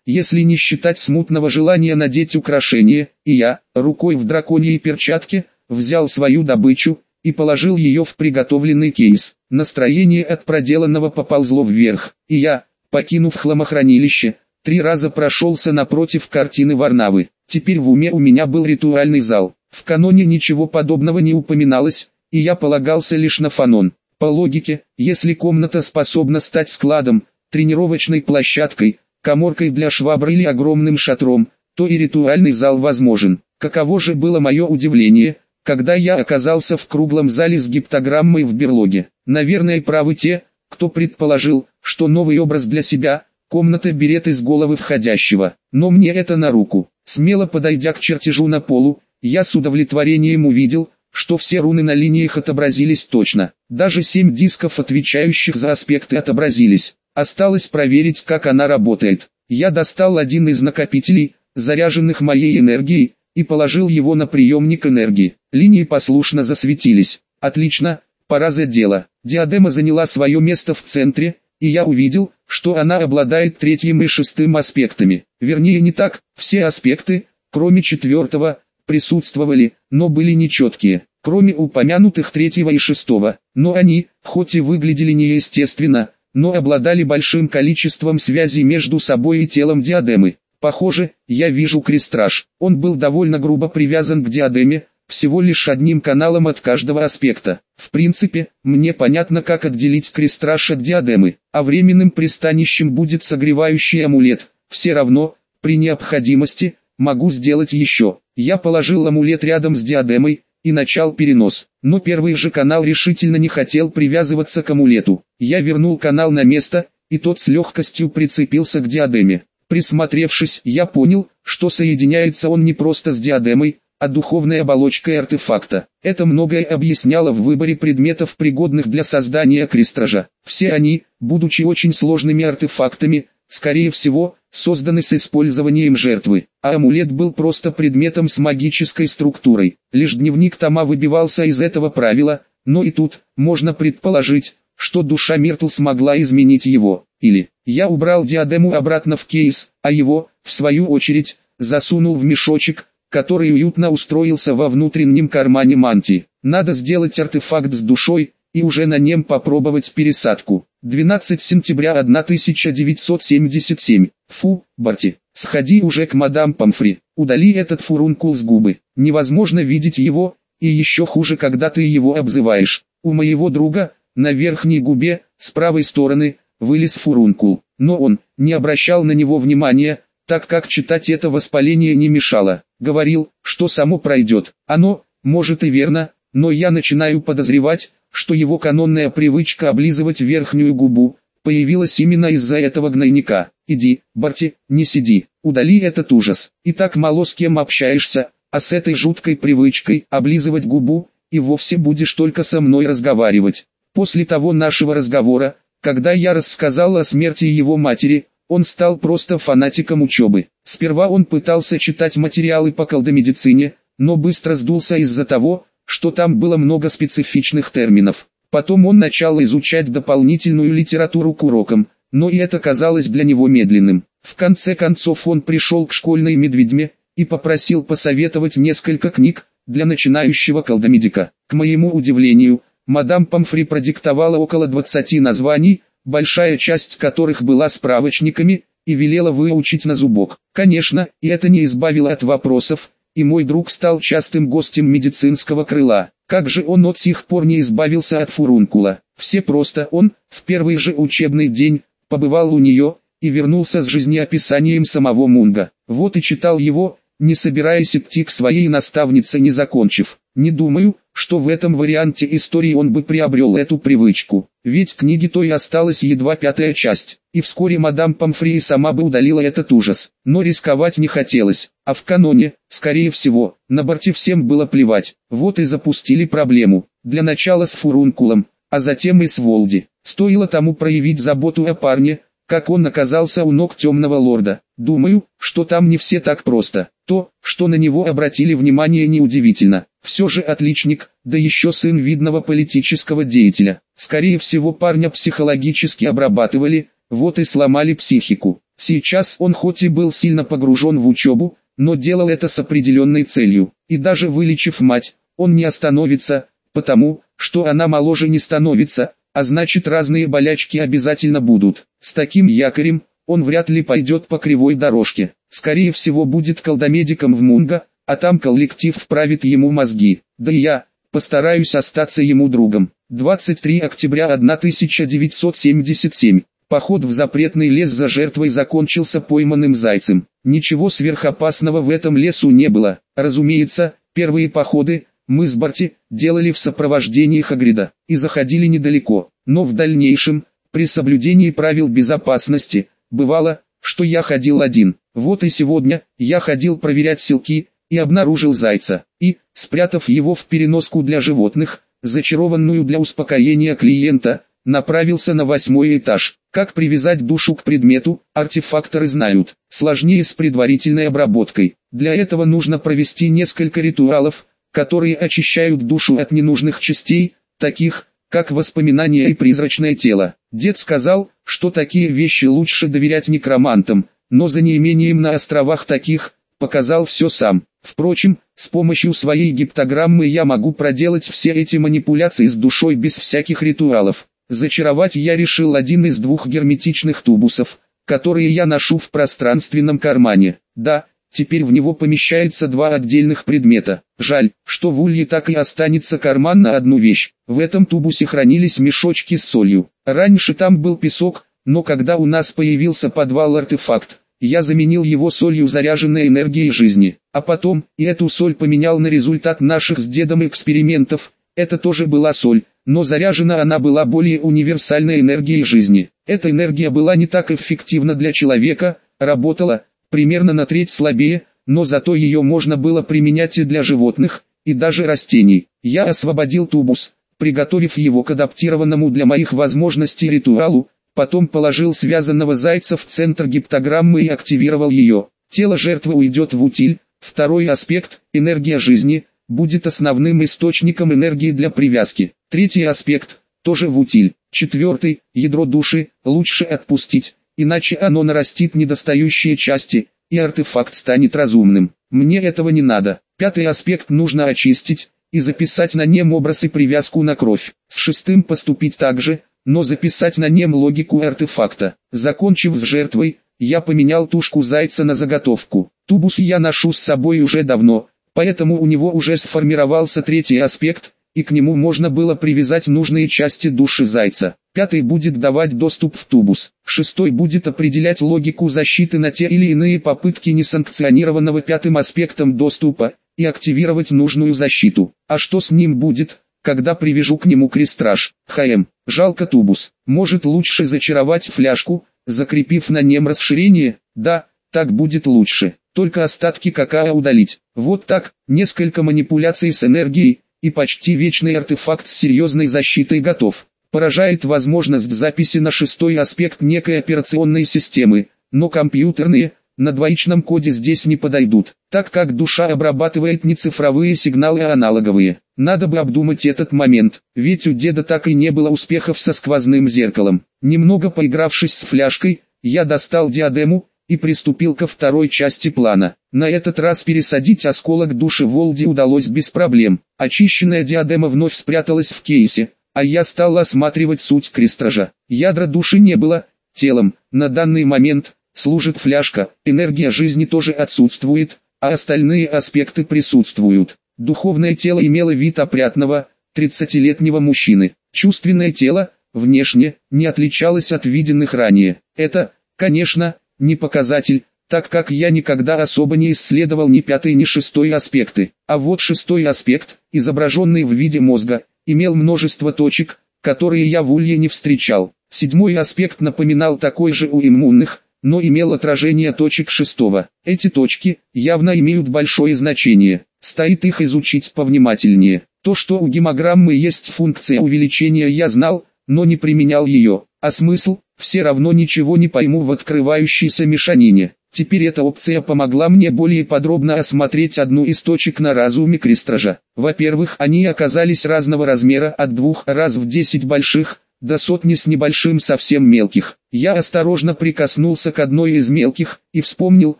если не считать смутного желания надеть украшение, и я, рукой в драконьей перчатке, взял свою добычу и положил ее в приготовленный кейс. Настроение от проделанного поползло вверх, и я, покинув хламохранилище, три раза прошелся напротив картины Варнавы. Теперь в уме у меня был ритуальный зал. В каноне ничего подобного не упоминалось, и я полагался лишь на фанон. По логике, если комната способна стать складом, тренировочной площадкой, коморкой для швабры или огромным шатром, то и ритуальный зал возможен. Каково же было мое удивление, когда я оказался в круглом зале с гиптограммой в берлоге. Наверное правы те, кто предположил, что новый образ для себя, комната берет из головы входящего. Но мне это на руку. Смело подойдя к чертежу на полу, я с удовлетворением увидел, что все руны на линиях отобразились точно. Даже семь дисков, отвечающих за аспекты, отобразились. Осталось проверить, как она работает. Я достал один из накопителей, заряженных моей энергией, и положил его на приемник энергии. Линии послушно засветились. Отлично, пора за дело. Диадема заняла свое место в центре, и я увидел, что она обладает третьим и шестым аспектами. Вернее не так, все аспекты, кроме четвертого, присутствовали, но были нечеткие, кроме упомянутых третьего и шестого. Но они, хоть и выглядели неестественно, но обладали большим количеством связей между собой и телом диадемы. Похоже, я вижу крестраж. Он был довольно грубо привязан к диадеме, всего лишь одним каналом от каждого аспекта. В принципе, мне понятно как отделить крестраж от диадемы, а временным пристанищем будет согревающий амулет. Все равно, при необходимости, могу сделать еще. Я положил амулет рядом с диадемой, и начал перенос. Но первый же канал решительно не хотел привязываться к амулету. Я вернул канал на место, и тот с легкостью прицепился к диадеме. Присмотревшись, я понял, что соединяется он не просто с диадемой, а духовной оболочкой артефакта. Это многое объясняло в выборе предметов, пригодных для создания крестража. Все они, будучи очень сложными артефактами, скорее всего, созданы с использованием жертвы, а амулет был просто предметом с магической структурой. Лишь дневник Тома выбивался из этого правила, но и тут, можно предположить, что душа Миртл смогла изменить его. Или, я убрал диадему обратно в кейс, а его, в свою очередь, засунул в мешочек, который уютно устроился во внутреннем кармане мантии. Надо сделать артефакт с душой, и уже на нем попробовать пересадку. 12 сентября 1977. Фу, Барти, сходи уже к мадам Памфри, удали этот фурункул с губы. Невозможно видеть его, и еще хуже, когда ты его обзываешь. У моего друга, на верхней губе, с правой стороны, вылез фурункул, но он не обращал на него внимания, так как читать это воспаление не мешало. Говорил, что само пройдет. Оно, может и верно, но я начинаю подозревать, что его канонная привычка облизывать верхнюю губу, появилась именно из-за этого гнойника. Иди, Барти, не сиди, удали этот ужас. И так мало с кем общаешься, а с этой жуткой привычкой облизывать губу, и вовсе будешь только со мной разговаривать. После того нашего разговора, когда я рассказал о смерти его матери, он стал просто фанатиком учебы. Сперва он пытался читать материалы по колдомедицине, но быстро сдулся из-за того, что там было много специфичных терминов. Потом он начал изучать дополнительную литературу к урокам, но и это казалось для него медленным. В конце концов он пришел к школьной медведьме и попросил посоветовать несколько книг для начинающего колдомедика. К моему удивлению, мадам Памфри продиктовала около 20 названий, большая часть которых была справочниками, и велела выучить на зубок. Конечно, и это не избавило от вопросов, и мой друг стал частым гостем медицинского крыла. Как же он от сих пор не избавился от фурункула? Все просто он, в первый же учебный день, побывал у нее, и вернулся с жизнеописанием самого Мунга. Вот и читал его, не собираясь идти к своей наставнице не закончив. Не думаю, что в этом варианте истории он бы приобрел эту привычку, ведь книги той осталась едва пятая часть, и вскоре мадам Памфри сама бы удалила этот ужас, но рисковать не хотелось, а в каноне, скорее всего, на борте всем было плевать, вот и запустили проблему, для начала с фурункулом, а затем и с Волди. Стоило тому проявить заботу о парне, как он оказался у ног темного лорда. Думаю, что там не все так просто. То, что на него обратили внимание неудивительно. Все же отличник, да еще сын видного политического деятеля. Скорее всего парня психологически обрабатывали, вот и сломали психику. Сейчас он хоть и был сильно погружен в учебу, но делал это с определенной целью. И даже вылечив мать, он не остановится, потому, что она моложе не становится, а значит разные болячки обязательно будут. С таким якорем, он вряд ли пойдет по кривой дорожке. Скорее всего будет колдомедиком в Мунго, а там коллектив вправит ему мозги. Да и я, постараюсь остаться ему другом. 23 октября 1977. Поход в запретный лес за жертвой закончился пойманным зайцем. Ничего сверхопасного в этом лесу не было. Разумеется, первые походы, мы с Барти делали в сопровождении Хагрида и заходили недалеко, но в дальнейшем, при соблюдении правил безопасности, бывало, что я ходил один. Вот и сегодня, я ходил проверять селки, и обнаружил зайца, и, спрятав его в переноску для животных, зачарованную для успокоения клиента, направился на восьмой этаж. Как привязать душу к предмету, артефакторы знают, сложнее с предварительной обработкой. Для этого нужно провести несколько ритуалов, которые очищают душу от ненужных частей, таких, как воспоминания и призрачное тело. Дед сказал, что такие вещи лучше доверять некромантам, но за неимением на островах таких, показал все сам. Впрочем, с помощью своей гиптограммы я могу проделать все эти манипуляции с душой без всяких ритуалов. Зачаровать я решил один из двух герметичных тубусов, которые я ношу в пространственном кармане. Да, Теперь в него помещается два отдельных предмета. Жаль, что в улье так и останется карман на одну вещь. В этом тубусе хранились мешочки с солью. Раньше там был песок, но когда у нас появился подвал-артефакт, я заменил его солью заряженной энергией жизни. А потом, и эту соль поменял на результат наших с дедом экспериментов. Это тоже была соль, но заряжена она была более универсальной энергией жизни. Эта энергия была не так эффективна для человека, работала, примерно на треть слабее, но зато ее можно было применять и для животных, и даже растений. Я освободил тубус, приготовив его к адаптированному для моих возможностей ритуалу, потом положил связанного зайца в центр гиптограммы и активировал ее. Тело жертвы уйдет в утиль. Второй аспект, энергия жизни, будет основным источником энергии для привязки. Третий аспект, тоже в утиль. Четвертый, ядро души, лучше отпустить, иначе оно нарастит недостающие части, и артефакт станет разумным. Мне этого не надо. Пятый аспект нужно очистить, и записать на нем образ и привязку на кровь. С шестым поступить так же, но записать на нем логику артефакта. Закончив с жертвой, я поменял тушку зайца на заготовку. Тубус я ношу с собой уже давно, поэтому у него уже сформировался третий аспект, и к нему можно было привязать нужные части души зайца. Пятый будет давать доступ в тубус. Шестой будет определять логику защиты на те или иные попытки несанкционированного пятым аспектом доступа, и активировать нужную защиту. А что с ним будет, когда привяжу к нему крестраж? ХМ. Жалко тубус. Может лучше зачаровать фляжку, закрепив на нем расширение? Да, так будет лучше. Только остатки какая удалить. Вот так, несколько манипуляций с энергией, и почти вечный артефакт с серьезной защитой готов. Поражает возможность записи на шестой аспект некой операционной системы, но компьютерные, на двоичном коде здесь не подойдут, так как душа обрабатывает не цифровые сигналы, а аналоговые. Надо бы обдумать этот момент, ведь у деда так и не было успехов со сквозным зеркалом. Немного поигравшись с фляжкой, я достал диадему, и приступил ко второй части плана. На этот раз пересадить осколок души Волди удалось без проблем. Очищенная диадема вновь спряталась в кейсе, а я стал осматривать суть крестража. Ядра души не было, телом, на данный момент, служит фляжка, энергия жизни тоже отсутствует, а остальные аспекты присутствуют. Духовное тело имело вид опрятного, 30-летнего мужчины. Чувственное тело, внешне, не отличалось от виденных ранее. Это, конечно, не показатель, так как я никогда особо не исследовал ни пятый, ни шестой аспекты. А вот шестой аспект, изображенный в виде мозга, имел множество точек, которые я в улье не встречал. Седьмой аспект напоминал такой же у иммунных, но имел отражение точек шестого. Эти точки явно имеют большое значение, стоит их изучить повнимательнее. То, что у гемограммы есть функция увеличения я знал, но не применял ее, а смысл, все равно ничего не пойму в открывающейся мешанине. Теперь эта опция помогла мне более подробно осмотреть одну из точек на разуме крестража. Во-первых, они оказались разного размера от двух раз в десять больших, до сотни с небольшим совсем мелких. Я осторожно прикоснулся к одной из мелких, и вспомнил,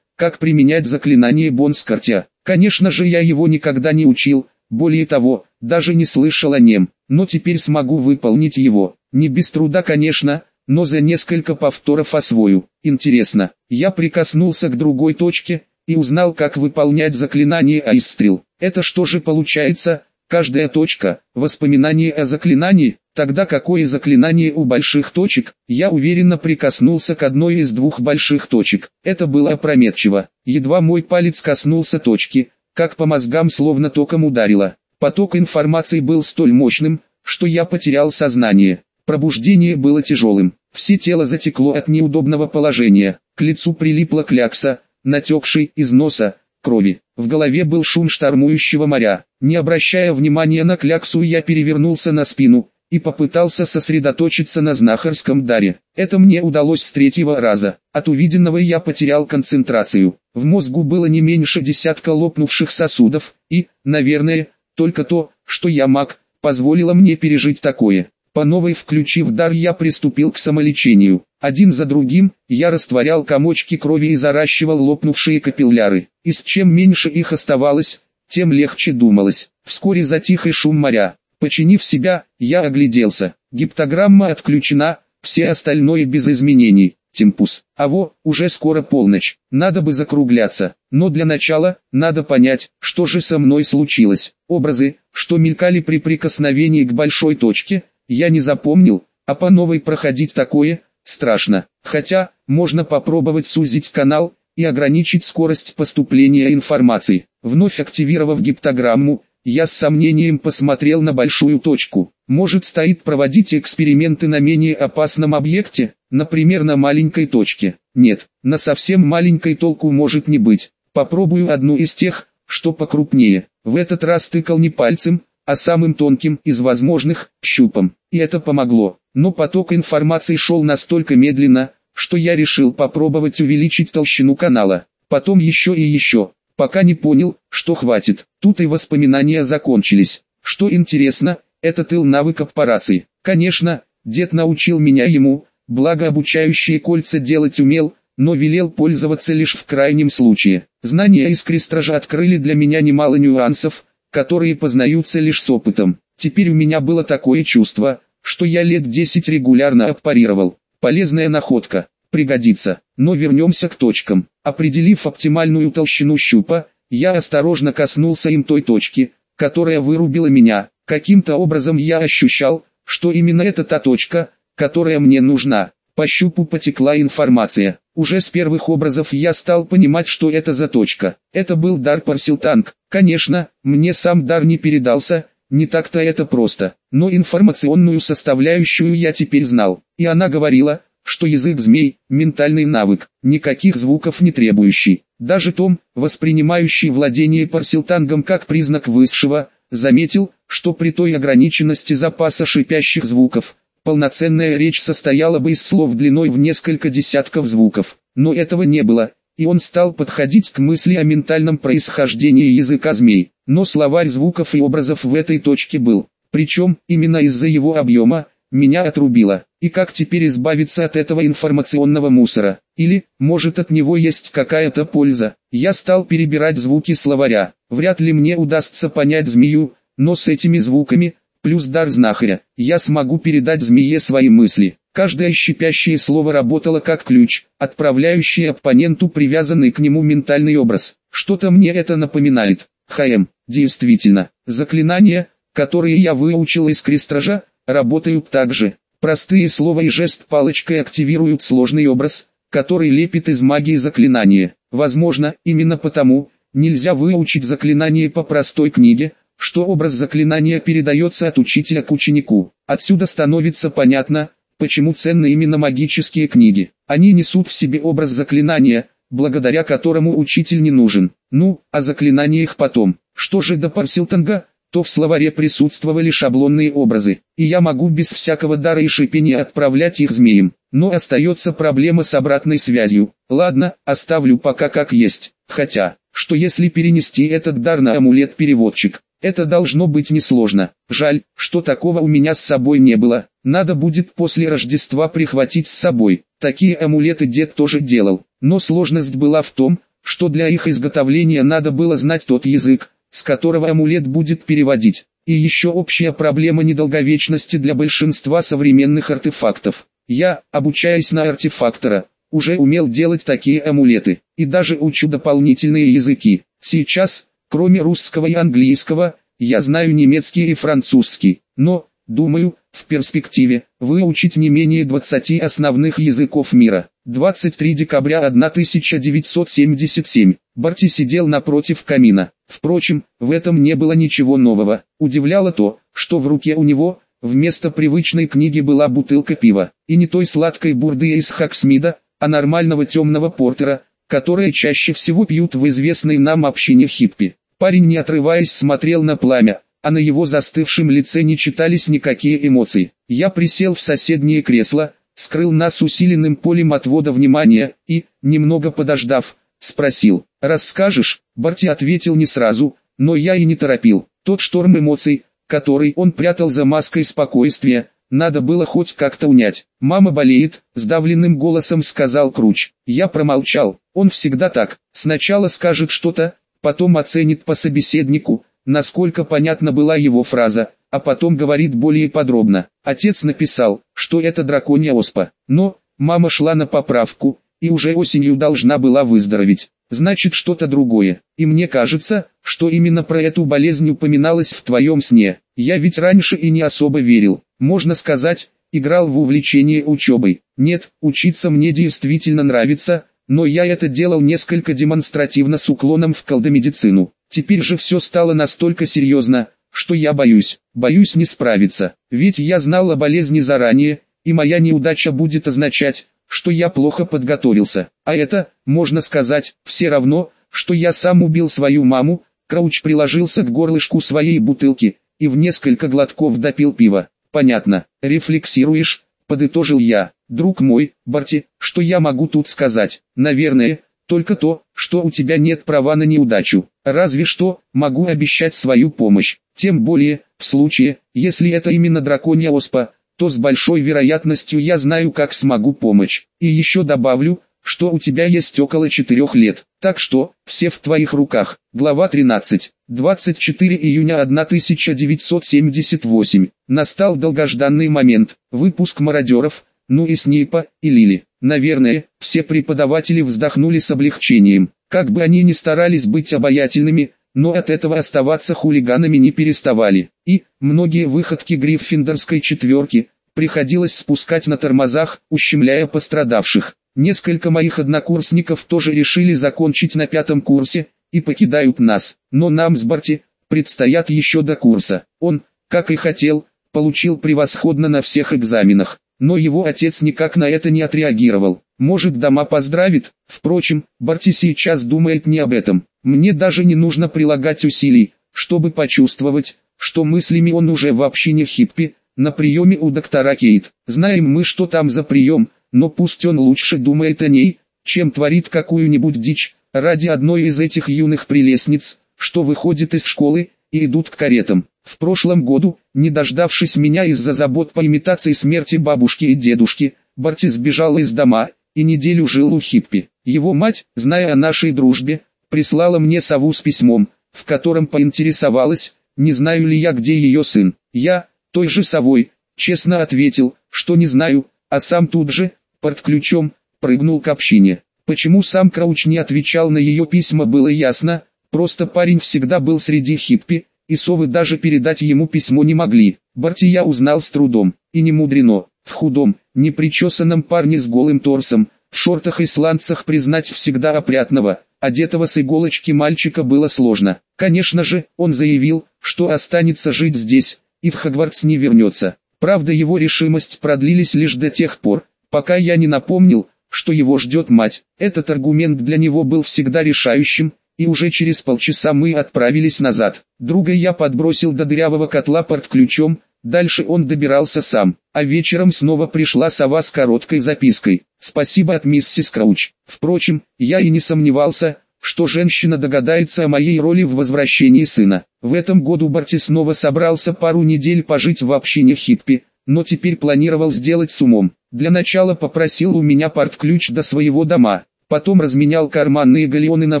как применять заклинание Бонскартя. Конечно же я его никогда не учил, более того, даже не слышал о нем, но теперь смогу выполнить его. Не без труда конечно, но за несколько повторов освою. Интересно, я прикоснулся к другой точке, и узнал как выполнять заклинание Айстрел. Это что же получается, каждая точка, воспоминание о заклинании, тогда какое заклинание у больших точек, я уверенно прикоснулся к одной из двух больших точек. Это было опрометчиво, едва мой палец коснулся точки, как по мозгам словно током ударило. Поток информации был столь мощным, что я потерял сознание. Пробуждение было тяжелым, все тело затекло от неудобного положения, к лицу прилипла клякса, натекшей из носа, крови. В голове был шум штормующего моря. Не обращая внимания на кляксу я перевернулся на спину, и попытался сосредоточиться на знахарском даре. Это мне удалось с третьего раза. От увиденного я потерял концентрацию. В мозгу было не меньше десятка лопнувших сосудов, и, наверное, только то, что я маг, позволило мне пережить такое. По новой включив дар я приступил к самолечению. Один за другим, я растворял комочки крови и заращивал лопнувшие капилляры. И с чем меньше их оставалось, тем легче думалось. Вскоре затих и шум моря. Починив себя, я огляделся. Гиптограмма отключена, все остальное без изменений. Темпус. А во, уже скоро полночь. Надо бы закругляться. Но для начала, надо понять, что же со мной случилось. Образы, что мелькали при прикосновении к большой точке, я не запомнил, а по новой проходить такое, страшно. Хотя, можно попробовать сузить канал, и ограничить скорость поступления информации. Вновь активировав гиптограмму, я с сомнением посмотрел на большую точку. Может стоит проводить эксперименты на менее опасном объекте, например на маленькой точке. Нет, на совсем маленькой толку может не быть. Попробую одну из тех, что покрупнее. В этот раз тыкал не пальцем, а самым тонким из возможных – щупом. И это помогло. Но поток информации шел настолько медленно, что я решил попробовать увеличить толщину канала. Потом еще и еще, пока не понял, что хватит. Тут и воспоминания закончились. Что интересно, это тыл навыков операций. Конечно, дед научил меня ему, благо обучающие кольца делать умел, но велел пользоваться лишь в крайнем случае. Знания из крестража открыли для меня немало нюансов, которые познаются лишь с опытом. Теперь у меня было такое чувство, что я лет 10 регулярно аппарировал. Полезная находка, пригодится. Но вернемся к точкам. Определив оптимальную толщину щупа, я осторожно коснулся им той точки, которая вырубила меня. Каким-то образом я ощущал, что именно это та точка, которая мне нужна. По щупу потекла информация. Уже с первых образов я стал понимать, что это за точка. Это был дар Парсилтанг. Конечно, мне сам дар не передался, не так-то это просто. Но информационную составляющую я теперь знал. И она говорила, что язык змей – ментальный навык, никаких звуков не требующий. Даже Том, воспринимающий владение парсилтангом как признак высшего, заметил, что при той ограниченности запаса шипящих звуков, полноценная речь состояла бы из слов длиной в несколько десятков звуков. Но этого не было, и он стал подходить к мысли о ментальном происхождении языка змей. Но словарь звуков и образов в этой точке был. Причем, именно из-за его объема, меня отрубило. И как теперь избавиться от этого информационного мусора? Или, может от него есть какая-то польза? Я стал перебирать звуки словаря. Вряд ли мне удастся понять змею, но с этими звуками, плюс дар знахаря, я смогу передать змее свои мысли. Каждое щипящее слово работало как ключ, отправляющий оппоненту привязанный к нему ментальный образ. Что-то мне это напоминает. ХМ, действительно, заклинания, которые я выучил из крестража, работают так же. Простые слова и жест палочкой активируют сложный образ, который лепит из магии заклинания. Возможно, именно потому, нельзя выучить заклинание по простой книге, что образ заклинания передается от учителя к ученику. Отсюда становится понятно, почему ценны именно магические книги. Они несут в себе образ заклинания, благодаря которому учитель не нужен. Ну, а заклинаниях потом. Что же до Парсилтонга, то в словаре присутствовали шаблонные образы, и я могу без всякого дара и шипения отправлять их змеям. Но остается проблема с обратной связью. Ладно, оставлю пока как есть. Хотя, что если перенести этот дар на амулет-переводчик? Это должно быть несложно. Жаль, что такого у меня с собой не было. Надо будет после Рождества прихватить с собой. Такие амулеты дед тоже делал. Но сложность была в том, что для их изготовления надо было знать тот язык, с которого амулет будет переводить. И еще общая проблема недолговечности для большинства современных артефактов. Я, обучаясь на артефактора, уже умел делать такие амулеты, и даже учу дополнительные языки. Сейчас, кроме русского и английского, я знаю немецкий и французский, но, думаю, в перспективе, выучить не менее 20 основных языков мира. 23 декабря 1977. Барти сидел напротив камина. Впрочем, в этом не было ничего нового. Удивляло то, что в руке у него, вместо привычной книги была бутылка пива. И не той сладкой бурды из Хаксмида, а нормального темного портера, которое чаще всего пьют в известной нам общине хиппи. Парень не отрываясь смотрел на пламя, а на его застывшем лице не читались никакие эмоции. Я присел в соседнее кресло, скрыл нас усиленным полем отвода внимания, и, немного подождав, спросил, «Расскажешь?» Барти ответил не сразу, но я и не торопил. Тот шторм эмоций, который он прятал за маской спокойствия, надо было хоть как-то унять. «Мама болеет», — сдавленным голосом сказал Круч. Я промолчал. Он всегда так. Сначала скажет что-то, потом оценит по собеседнику, насколько понятна была его фраза, а потом говорит более подробно. Отец написал, что это драконья оспа. Но, мама шла на поправку, и уже осенью должна была выздороветь. Значит что-то другое. И мне кажется, что именно про эту болезнь упоминалось в твоем сне. Я ведь раньше и не особо верил можно сказать, играл в увлечение учебой. Нет, учиться мне действительно нравится, но я это делал несколько демонстративно с уклоном в колдомедицину. Теперь же все стало настолько серьезно, что я боюсь, боюсь не справиться. Ведь я знал о болезни заранее, и моя неудача будет означать, что я плохо подготовился. А это, можно сказать, все равно, что я сам убил свою маму, Крауч приложился к горлышку своей бутылки, и в несколько глотков допил пива. Понятно, рефлексируешь, подытожил я. Друг мой, Барти, что я могу тут сказать? Наверное, только то, что у тебя нет права на неудачу. Разве что, могу обещать свою помощь. Тем более, в случае, если это именно драконья оспа, то с большой вероятностью я знаю как смогу помочь. И еще добавлю, что у тебя есть около четырех лет. Так что, все в твоих руках. Глава 13. 24 июня 1978. Настал долгожданный момент. Выпуск мародеров, ну и Снейпа, и Лили. Наверное, все преподаватели вздохнули с облегчением. Как бы они ни старались быть обаятельными, но от этого оставаться хулиганами не переставали. И, многие выходки гриффиндорской четверки, приходилось спускать на тормозах, ущемляя пострадавших. Несколько моих однокурсников тоже решили закончить на пятом курсе, и покидают нас, но нам с Барти, предстоят еще до курса. Он, как и хотел, получил превосходно на всех экзаменах, но его отец никак на это не отреагировал. Может дома поздравит? Впрочем, Барти сейчас думает не об этом. Мне даже не нужно прилагать усилий, чтобы почувствовать, что мыслями он уже в общине хиппи, на приеме у доктора Кейт. Знаем мы, что там за прием, но пусть он лучше думает о ней, чем творит какую-нибудь дичь, ради одной из этих юных прелестниц, что выходит из школы, и идут к каретам. В прошлом году, не дождавшись меня из-за забот по имитации смерти бабушки и дедушки, Барти сбежал из дома, и неделю жил у Хиппи. Его мать, зная о нашей дружбе, прислала мне сову с письмом, в котором поинтересовалась, не знаю ли я где ее сын. Я, той же совой, честно ответил, что не знаю, а сам тут же, под ключом, прыгнул к общине. Почему сам Крауч не отвечал на ее письма было ясно, просто парень всегда был среди хиппи, и совы даже передать ему письмо не могли. Барти я узнал с трудом, и не мудрено, в худом, непричесанном парне с голым торсом, В шортах и сланцах признать всегда опрятного, одетого с иголочки мальчика было сложно. Конечно же, он заявил, что останется жить здесь, и в Хогвартс не вернется. Правда его решимость продлились лишь до тех пор, пока я не напомнил, что его ждет мать. Этот аргумент для него был всегда решающим, и уже через полчаса мы отправились назад. Друга я подбросил до дырявого котла ключом. дальше он добирался сам, а вечером снова пришла сова с короткой запиской. Спасибо от миссис Крауч. Впрочем, я и не сомневался, что женщина догадается о моей роли в возвращении сына. В этом году Барти снова собрался пару недель пожить в общине Хиппи, но теперь планировал сделать с умом. Для начала попросил у меня порт-ключ до своего дома, потом разменял карманные галеоны на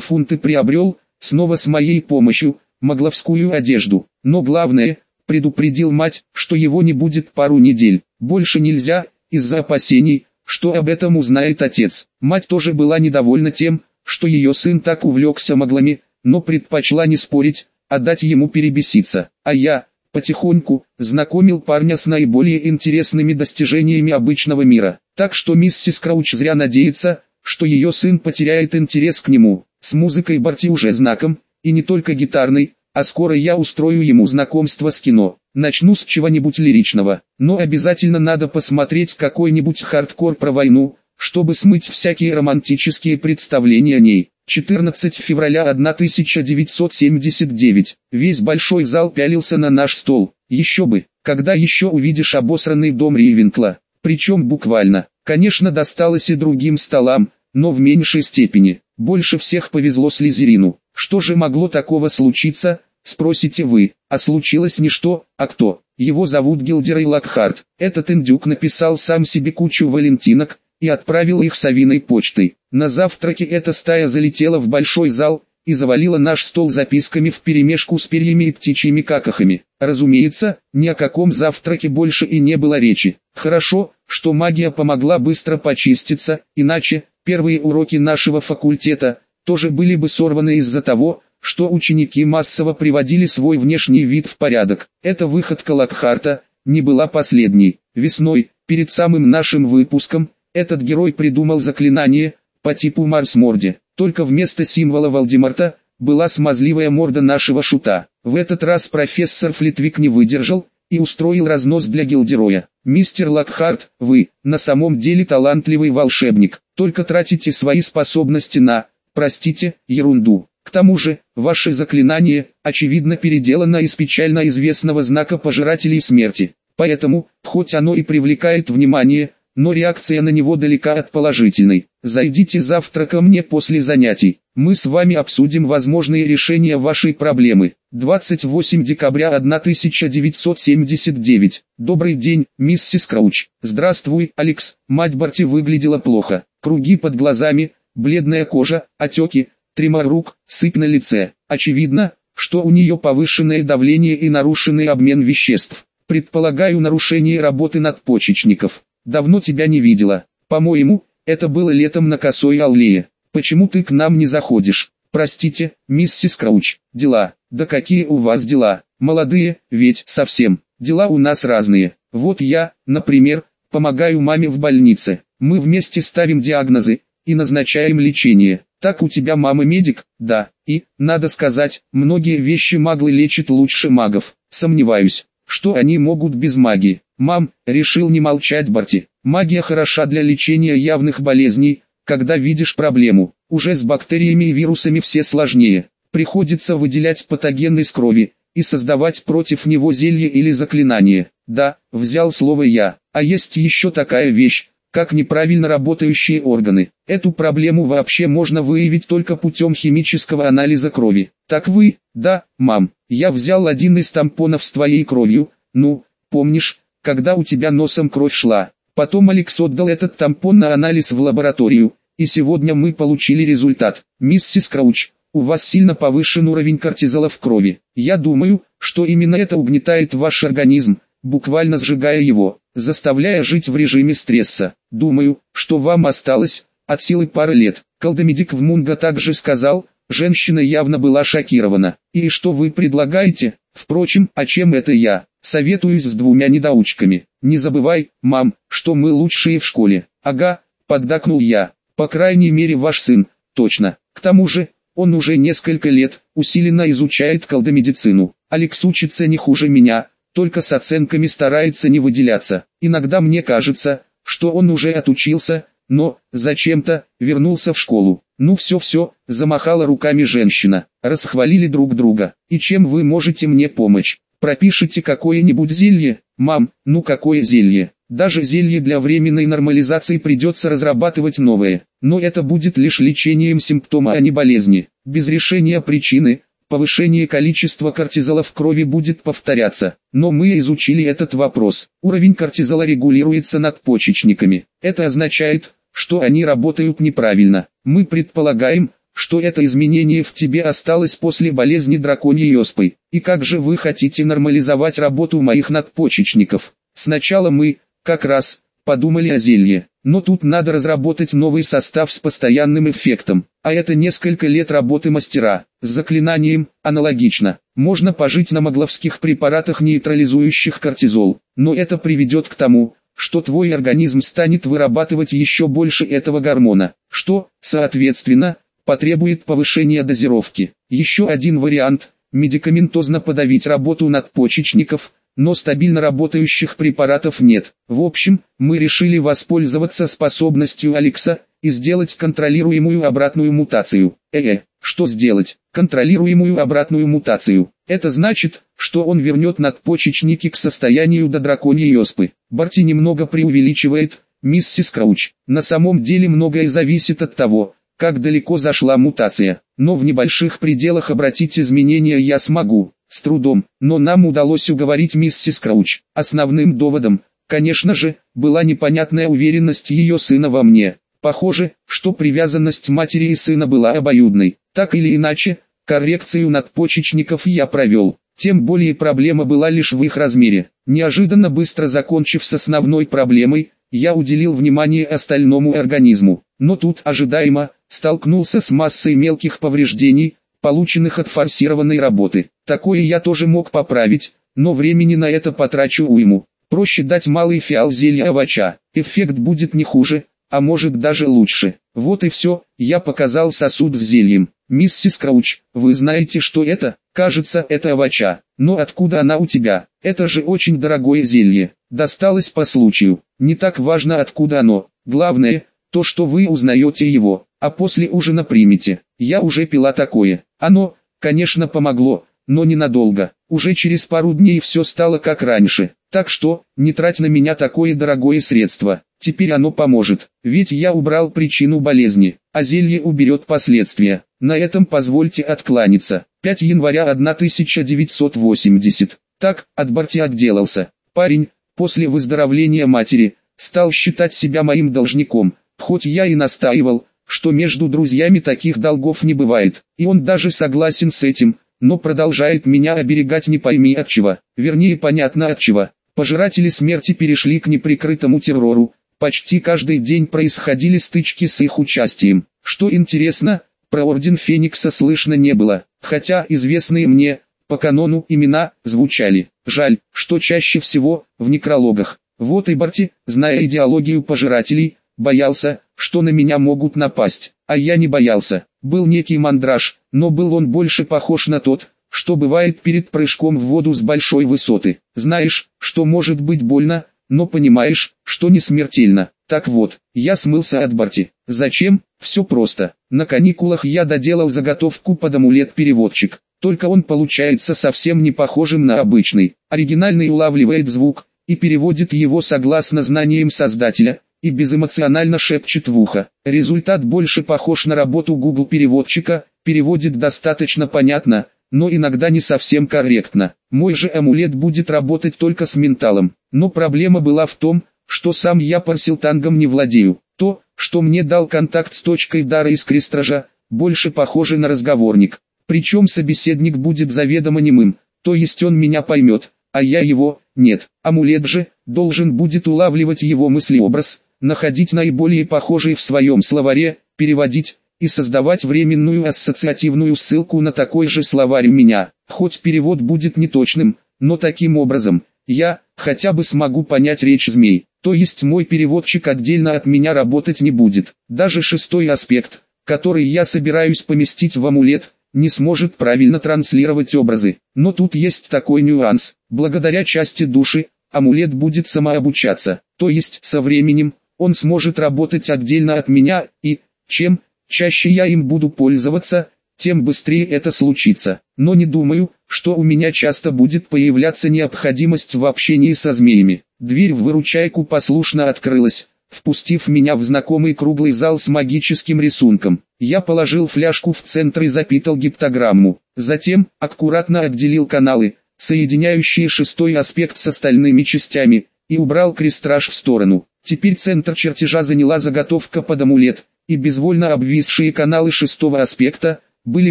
фунты приобрел, снова с моей помощью, магловскую одежду. Но главное, предупредил мать, что его не будет пару недель. Больше нельзя, из-за опасений, что об этом узнает отец. Мать тоже была недовольна тем, что ее сын так увлекся маглами, но предпочла не спорить, а дать ему перебеситься. А я, потихоньку, знакомил парня с наиболее интересными достижениями обычного мира. Так что миссис Крауч зря надеется, что ее сын потеряет интерес к нему. С музыкой Барти уже знаком, и не только гитарной, а скоро я устрою ему знакомство с кино. Начну с чего-нибудь лиричного, но обязательно надо посмотреть какой-нибудь хардкор про войну, чтобы смыть всякие романтические представления о ней. 14 февраля 1979. Весь большой зал пялился на наш стол. Еще бы, когда еще увидишь обосранный дом Ривенкла. Причем буквально. Конечно досталось и другим столам, но в меньшей степени. Больше всех повезло Слизерину. Что же могло такого случиться, спросите вы. А случилось не что, а кто. Его зовут Гилдерей Лакхарт. Этот индюк написал сам себе кучу валентинок, и отправил их совиной почтой. На завтраке эта стая залетела в большой зал и завалила наш стол записками вперемешку с перьями и птичьими какахами. Разумеется, ни о каком завтраке больше и не было речи. Хорошо, что магия помогла быстро почиститься, иначе, первые уроки нашего факультета, тоже были бы сорваны из-за того, что ученики массово приводили свой внешний вид в порядок. Эта выходка Лакхарта не была последней. Весной, перед самым нашим выпуском, этот герой придумал заклинание, по типу Марс-морде, только вместо символа Валдемарта, была смазливая морда нашего шута. В этот раз профессор Флитвик не выдержал, и устроил разнос для Гилдероя. «Мистер Лакхарт, вы, на самом деле талантливый волшебник, только тратите свои способности на, простите, ерунду. К тому же, ваше заклинание, очевидно переделано из печально известного знака пожирателей смерти. Поэтому, хоть оно и привлекает внимание, но реакция на него далека от положительной. Зайдите завтра ко мне после занятий. Мы с вами обсудим возможные решения вашей проблемы. 28 декабря 1979. Добрый день, миссис Крауч. Здравствуй, Алекс. Мать Барти выглядела плохо. Круги под глазами, бледная кожа, отеки, тремор рук, сыпь на лице. Очевидно, что у нее повышенное давление и нарушенный обмен веществ. Предполагаю нарушение работы надпочечников. Давно тебя не видела. По-моему, это было летом на Косой Аллее. Почему ты к нам не заходишь? Простите, миссис Крауч, дела. Да какие у вас дела? Молодые, ведь совсем. Дела у нас разные. Вот я, например, помогаю маме в больнице. Мы вместе ставим диагнозы и назначаем лечение. Так у тебя мама медик? Да. И, надо сказать, многие вещи маглы лечат лучше магов. Сомневаюсь, что они могут без магии. Мам, решил не молчать Барти. Магия хороша для лечения явных болезней, когда видишь проблему. Уже с бактериями и вирусами все сложнее. Приходится выделять патоген из крови и создавать против него зелье или заклинание. Да, взял слово я. А есть еще такая вещь, как неправильно работающие органы. Эту проблему вообще можно выявить только путем химического анализа крови. Так вы, да, мам, я взял один из тампонов с твоей кровью, ну, помнишь, когда у тебя носом кровь шла. Потом Алекс отдал этот тампон на анализ в лабораторию, и сегодня мы получили результат. Миссис Крауч, у вас сильно повышен уровень кортизола в крови. Я думаю, что именно это угнетает ваш организм, буквально сжигая его, заставляя жить в режиме стресса. Думаю, что вам осталось, от силы пары лет. Колдомедик в Мунго также сказал, женщина явно была шокирована. И что вы предлагаете? Впрочем, а чем это я? Советуюсь с двумя недоучками. Не забывай, мам, что мы лучшие в школе. Ага, поддакнул я. По крайней мере ваш сын, точно. К тому же, он уже несколько лет усиленно изучает колдомедицину. Алекс учится не хуже меня, только с оценками старается не выделяться. Иногда мне кажется, что он уже отучился, но, зачем-то, вернулся в школу. Ну все-все, замахала руками женщина, расхвалили друг друга. И чем вы можете мне помочь? Пропишите какое-нибудь зелье? Мам, ну какое зелье? Даже зелье для временной нормализации придется разрабатывать новое. Но это будет лишь лечением симптома, а не болезни. Без решения причины, повышение количества кортизола в крови будет повторяться. Но мы изучили этот вопрос. Уровень кортизола регулируется надпочечниками. Это означает, что они работают неправильно. Мы предполагаем, что это изменение в тебе осталось после болезни драконьей оспы. И как же вы хотите нормализовать работу моих надпочечников? Сначала мы, как раз, подумали о зелье. Но тут надо разработать новый состав с постоянным эффектом, а это несколько лет работы мастера. С заклинанием, аналогично, можно пожить на магловских препаратах нейтрализующих кортизол, но это приведет к тому, что твой организм станет вырабатывать еще больше этого гормона, что, соответственно, потребует повышения дозировки. Еще один вариант – медикаментозно подавить работу надпочечников – но стабильно работающих препаратов нет. В общем, мы решили воспользоваться способностью Алекса и сделать контролируемую обратную мутацию. Э-э, что сделать? Контролируемую обратную мутацию. Это значит, что он вернет надпочечники к состоянию до драконьей оспы. Барти немного преувеличивает, миссис Крауч. На самом деле многое зависит от того, как далеко зашла мутация. Но в небольших пределах обратить изменения я смогу. С трудом, но нам удалось уговорить миссис Крауч. Основным доводом, конечно же, была непонятная уверенность ее сына во мне. Похоже, что привязанность матери и сына была обоюдной. Так или иначе, коррекцию надпочечников я провел. Тем более проблема была лишь в их размере. Неожиданно быстро закончив с основной проблемой, я уделил внимание остальному организму. Но тут ожидаемо, столкнулся с массой мелких повреждений, полученных от форсированной работы. Такое я тоже мог поправить, но времени на это потрачу уйму. Проще дать малый фиал зелья овоща, эффект будет не хуже, а может даже лучше. Вот и все, я показал сосуд с зельем. Миссис Крауч, вы знаете что это? Кажется это овоща. Но откуда она у тебя? Это же очень дорогое зелье. Досталось по случаю. Не так важно откуда оно. Главное, то что вы узнаете его, а после ужина примете. Я уже пила такое. Оно, конечно помогло, но ненадолго. Уже через пару дней все стало как раньше. Так что, не трать на меня такое дорогое средство. Теперь оно поможет. Ведь я убрал причину болезни, а зелье уберет последствия. На этом позвольте откланяться. 5 января 1980. Так, от Барти отделался. Парень, после выздоровления матери, стал считать себя моим должником. Хоть я и настаивал, что между друзьями таких долгов не бывает, и он даже согласен с этим, но продолжает меня оберегать не пойми от чего, вернее понятно от чего. Пожиратели смерти перешли к неприкрытому террору, почти каждый день происходили стычки с их участием. Что интересно, про Орден Феникса слышно не было, хотя известные мне, по канону имена, звучали. Жаль, что чаще всего, в некрологах. Вот и Барти, зная идеологию пожирателей, боялся, что на меня могут напасть, а я не боялся. Был некий мандраж, но был он больше похож на тот, что бывает перед прыжком в воду с большой высоты. Знаешь, что может быть больно, но понимаешь, что не смертельно. Так вот, я смылся от Барти. Зачем? Все просто. На каникулах я доделал заготовку под амулет-переводчик. Только он получается совсем не похожим на обычный. Оригинальный улавливает звук и переводит его согласно знаниям создателя, и безэмоционально шепчет в ухо. Результат больше похож на работу Google переводчика, переводит достаточно понятно, но иногда не совсем корректно. Мой же амулет будет работать только с менталом. Но проблема была в том, что сам я парсилтангом не владею. То, что мне дал контакт с точкой дара из крестража, больше похоже на разговорник. Причем собеседник будет заведомо немым, то есть он меня поймет, а я его, нет. Амулет же, должен будет улавливать его мыслеобраз, находить наиболее похожие в своем словаре, переводить и создавать временную ассоциативную ссылку на такой же словарь у меня. Хоть перевод будет неточным, но таким образом, я хотя бы смогу понять речь змей. То есть мой переводчик отдельно от меня работать не будет. Даже шестой аспект, который я собираюсь поместить в амулет, не сможет правильно транслировать образы. Но тут есть такой нюанс. Благодаря части души, амулет будет самообучаться. То есть со временем, он сможет работать отдельно от меня, и, чем чаще я им буду пользоваться, тем быстрее это случится. Но не думаю, что у меня часто будет появляться необходимость в общении со змеями. Дверь в выручайку послушно открылась, впустив меня в знакомый круглый зал с магическим рисунком. Я положил фляжку в центр и запитал гиптограмму. Затем, аккуратно отделил каналы, соединяющие шестой аспект с остальными частями, и убрал крестраж в сторону. Теперь центр чертежа заняла заготовка под амулет, и безвольно обвисшие каналы шестого аспекта, были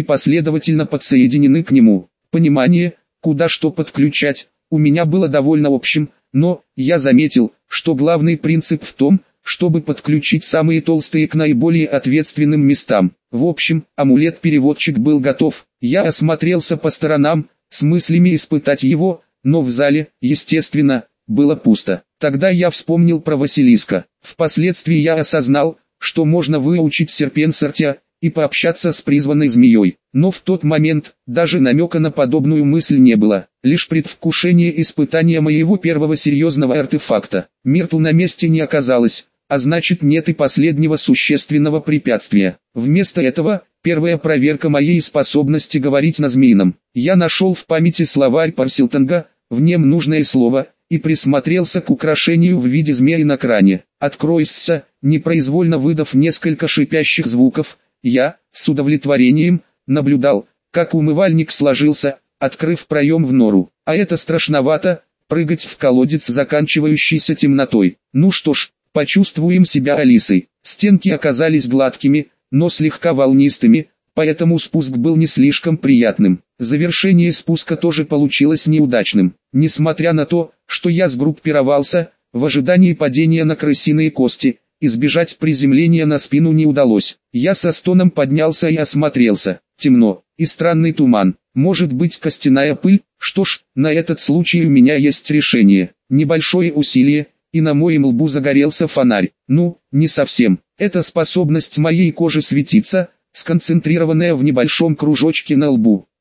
последовательно подсоединены к нему. Понимание, куда что подключать, у меня было довольно общим, но, я заметил, что главный принцип в том, чтобы подключить самые толстые к наиболее ответственным местам. В общем, амулет-переводчик был готов, я осмотрелся по сторонам, с мыслями испытать его, но в зале, естественно, было пусто. Тогда я вспомнил про Василиска. Впоследствии я осознал, что можно выучить серпенсортия, и пообщаться с призванной змеей. Но в тот момент, даже намека на подобную мысль не было. Лишь предвкушение испытания моего первого серьезного артефакта. Миртл на месте не оказалось, а значит нет и последнего существенного препятствия. Вместо этого, первая проверка моей способности говорить на змеином. Я нашел в памяти словарь Парсилтонга, в нем нужное слово, и присмотрелся к украшению в виде змеи на кране. Откройся, непроизвольно выдав несколько шипящих звуков, я, с удовлетворением, наблюдал, как умывальник сложился, открыв проем в нору. А это страшновато, прыгать в колодец, заканчивающийся темнотой. Ну что ж, почувствуем себя Алисой. Стенки оказались гладкими, но слегка волнистыми, поэтому спуск был не слишком приятным. Завершение спуска тоже получилось неудачным. Несмотря на то, что я сгруппировался, в ожидании падения на крысиные кости, Избежать приземления на спину не удалось. Я со стоном поднялся и осмотрелся. Темно, и странный туман. Может быть костяная пыль? Что ж, на этот случай у меня есть решение. Небольшое усилие, и на моем лбу загорелся фонарь. Ну, не совсем. Это способность моей кожи светиться, сконцентрированная в небольшом кружочке на лбу.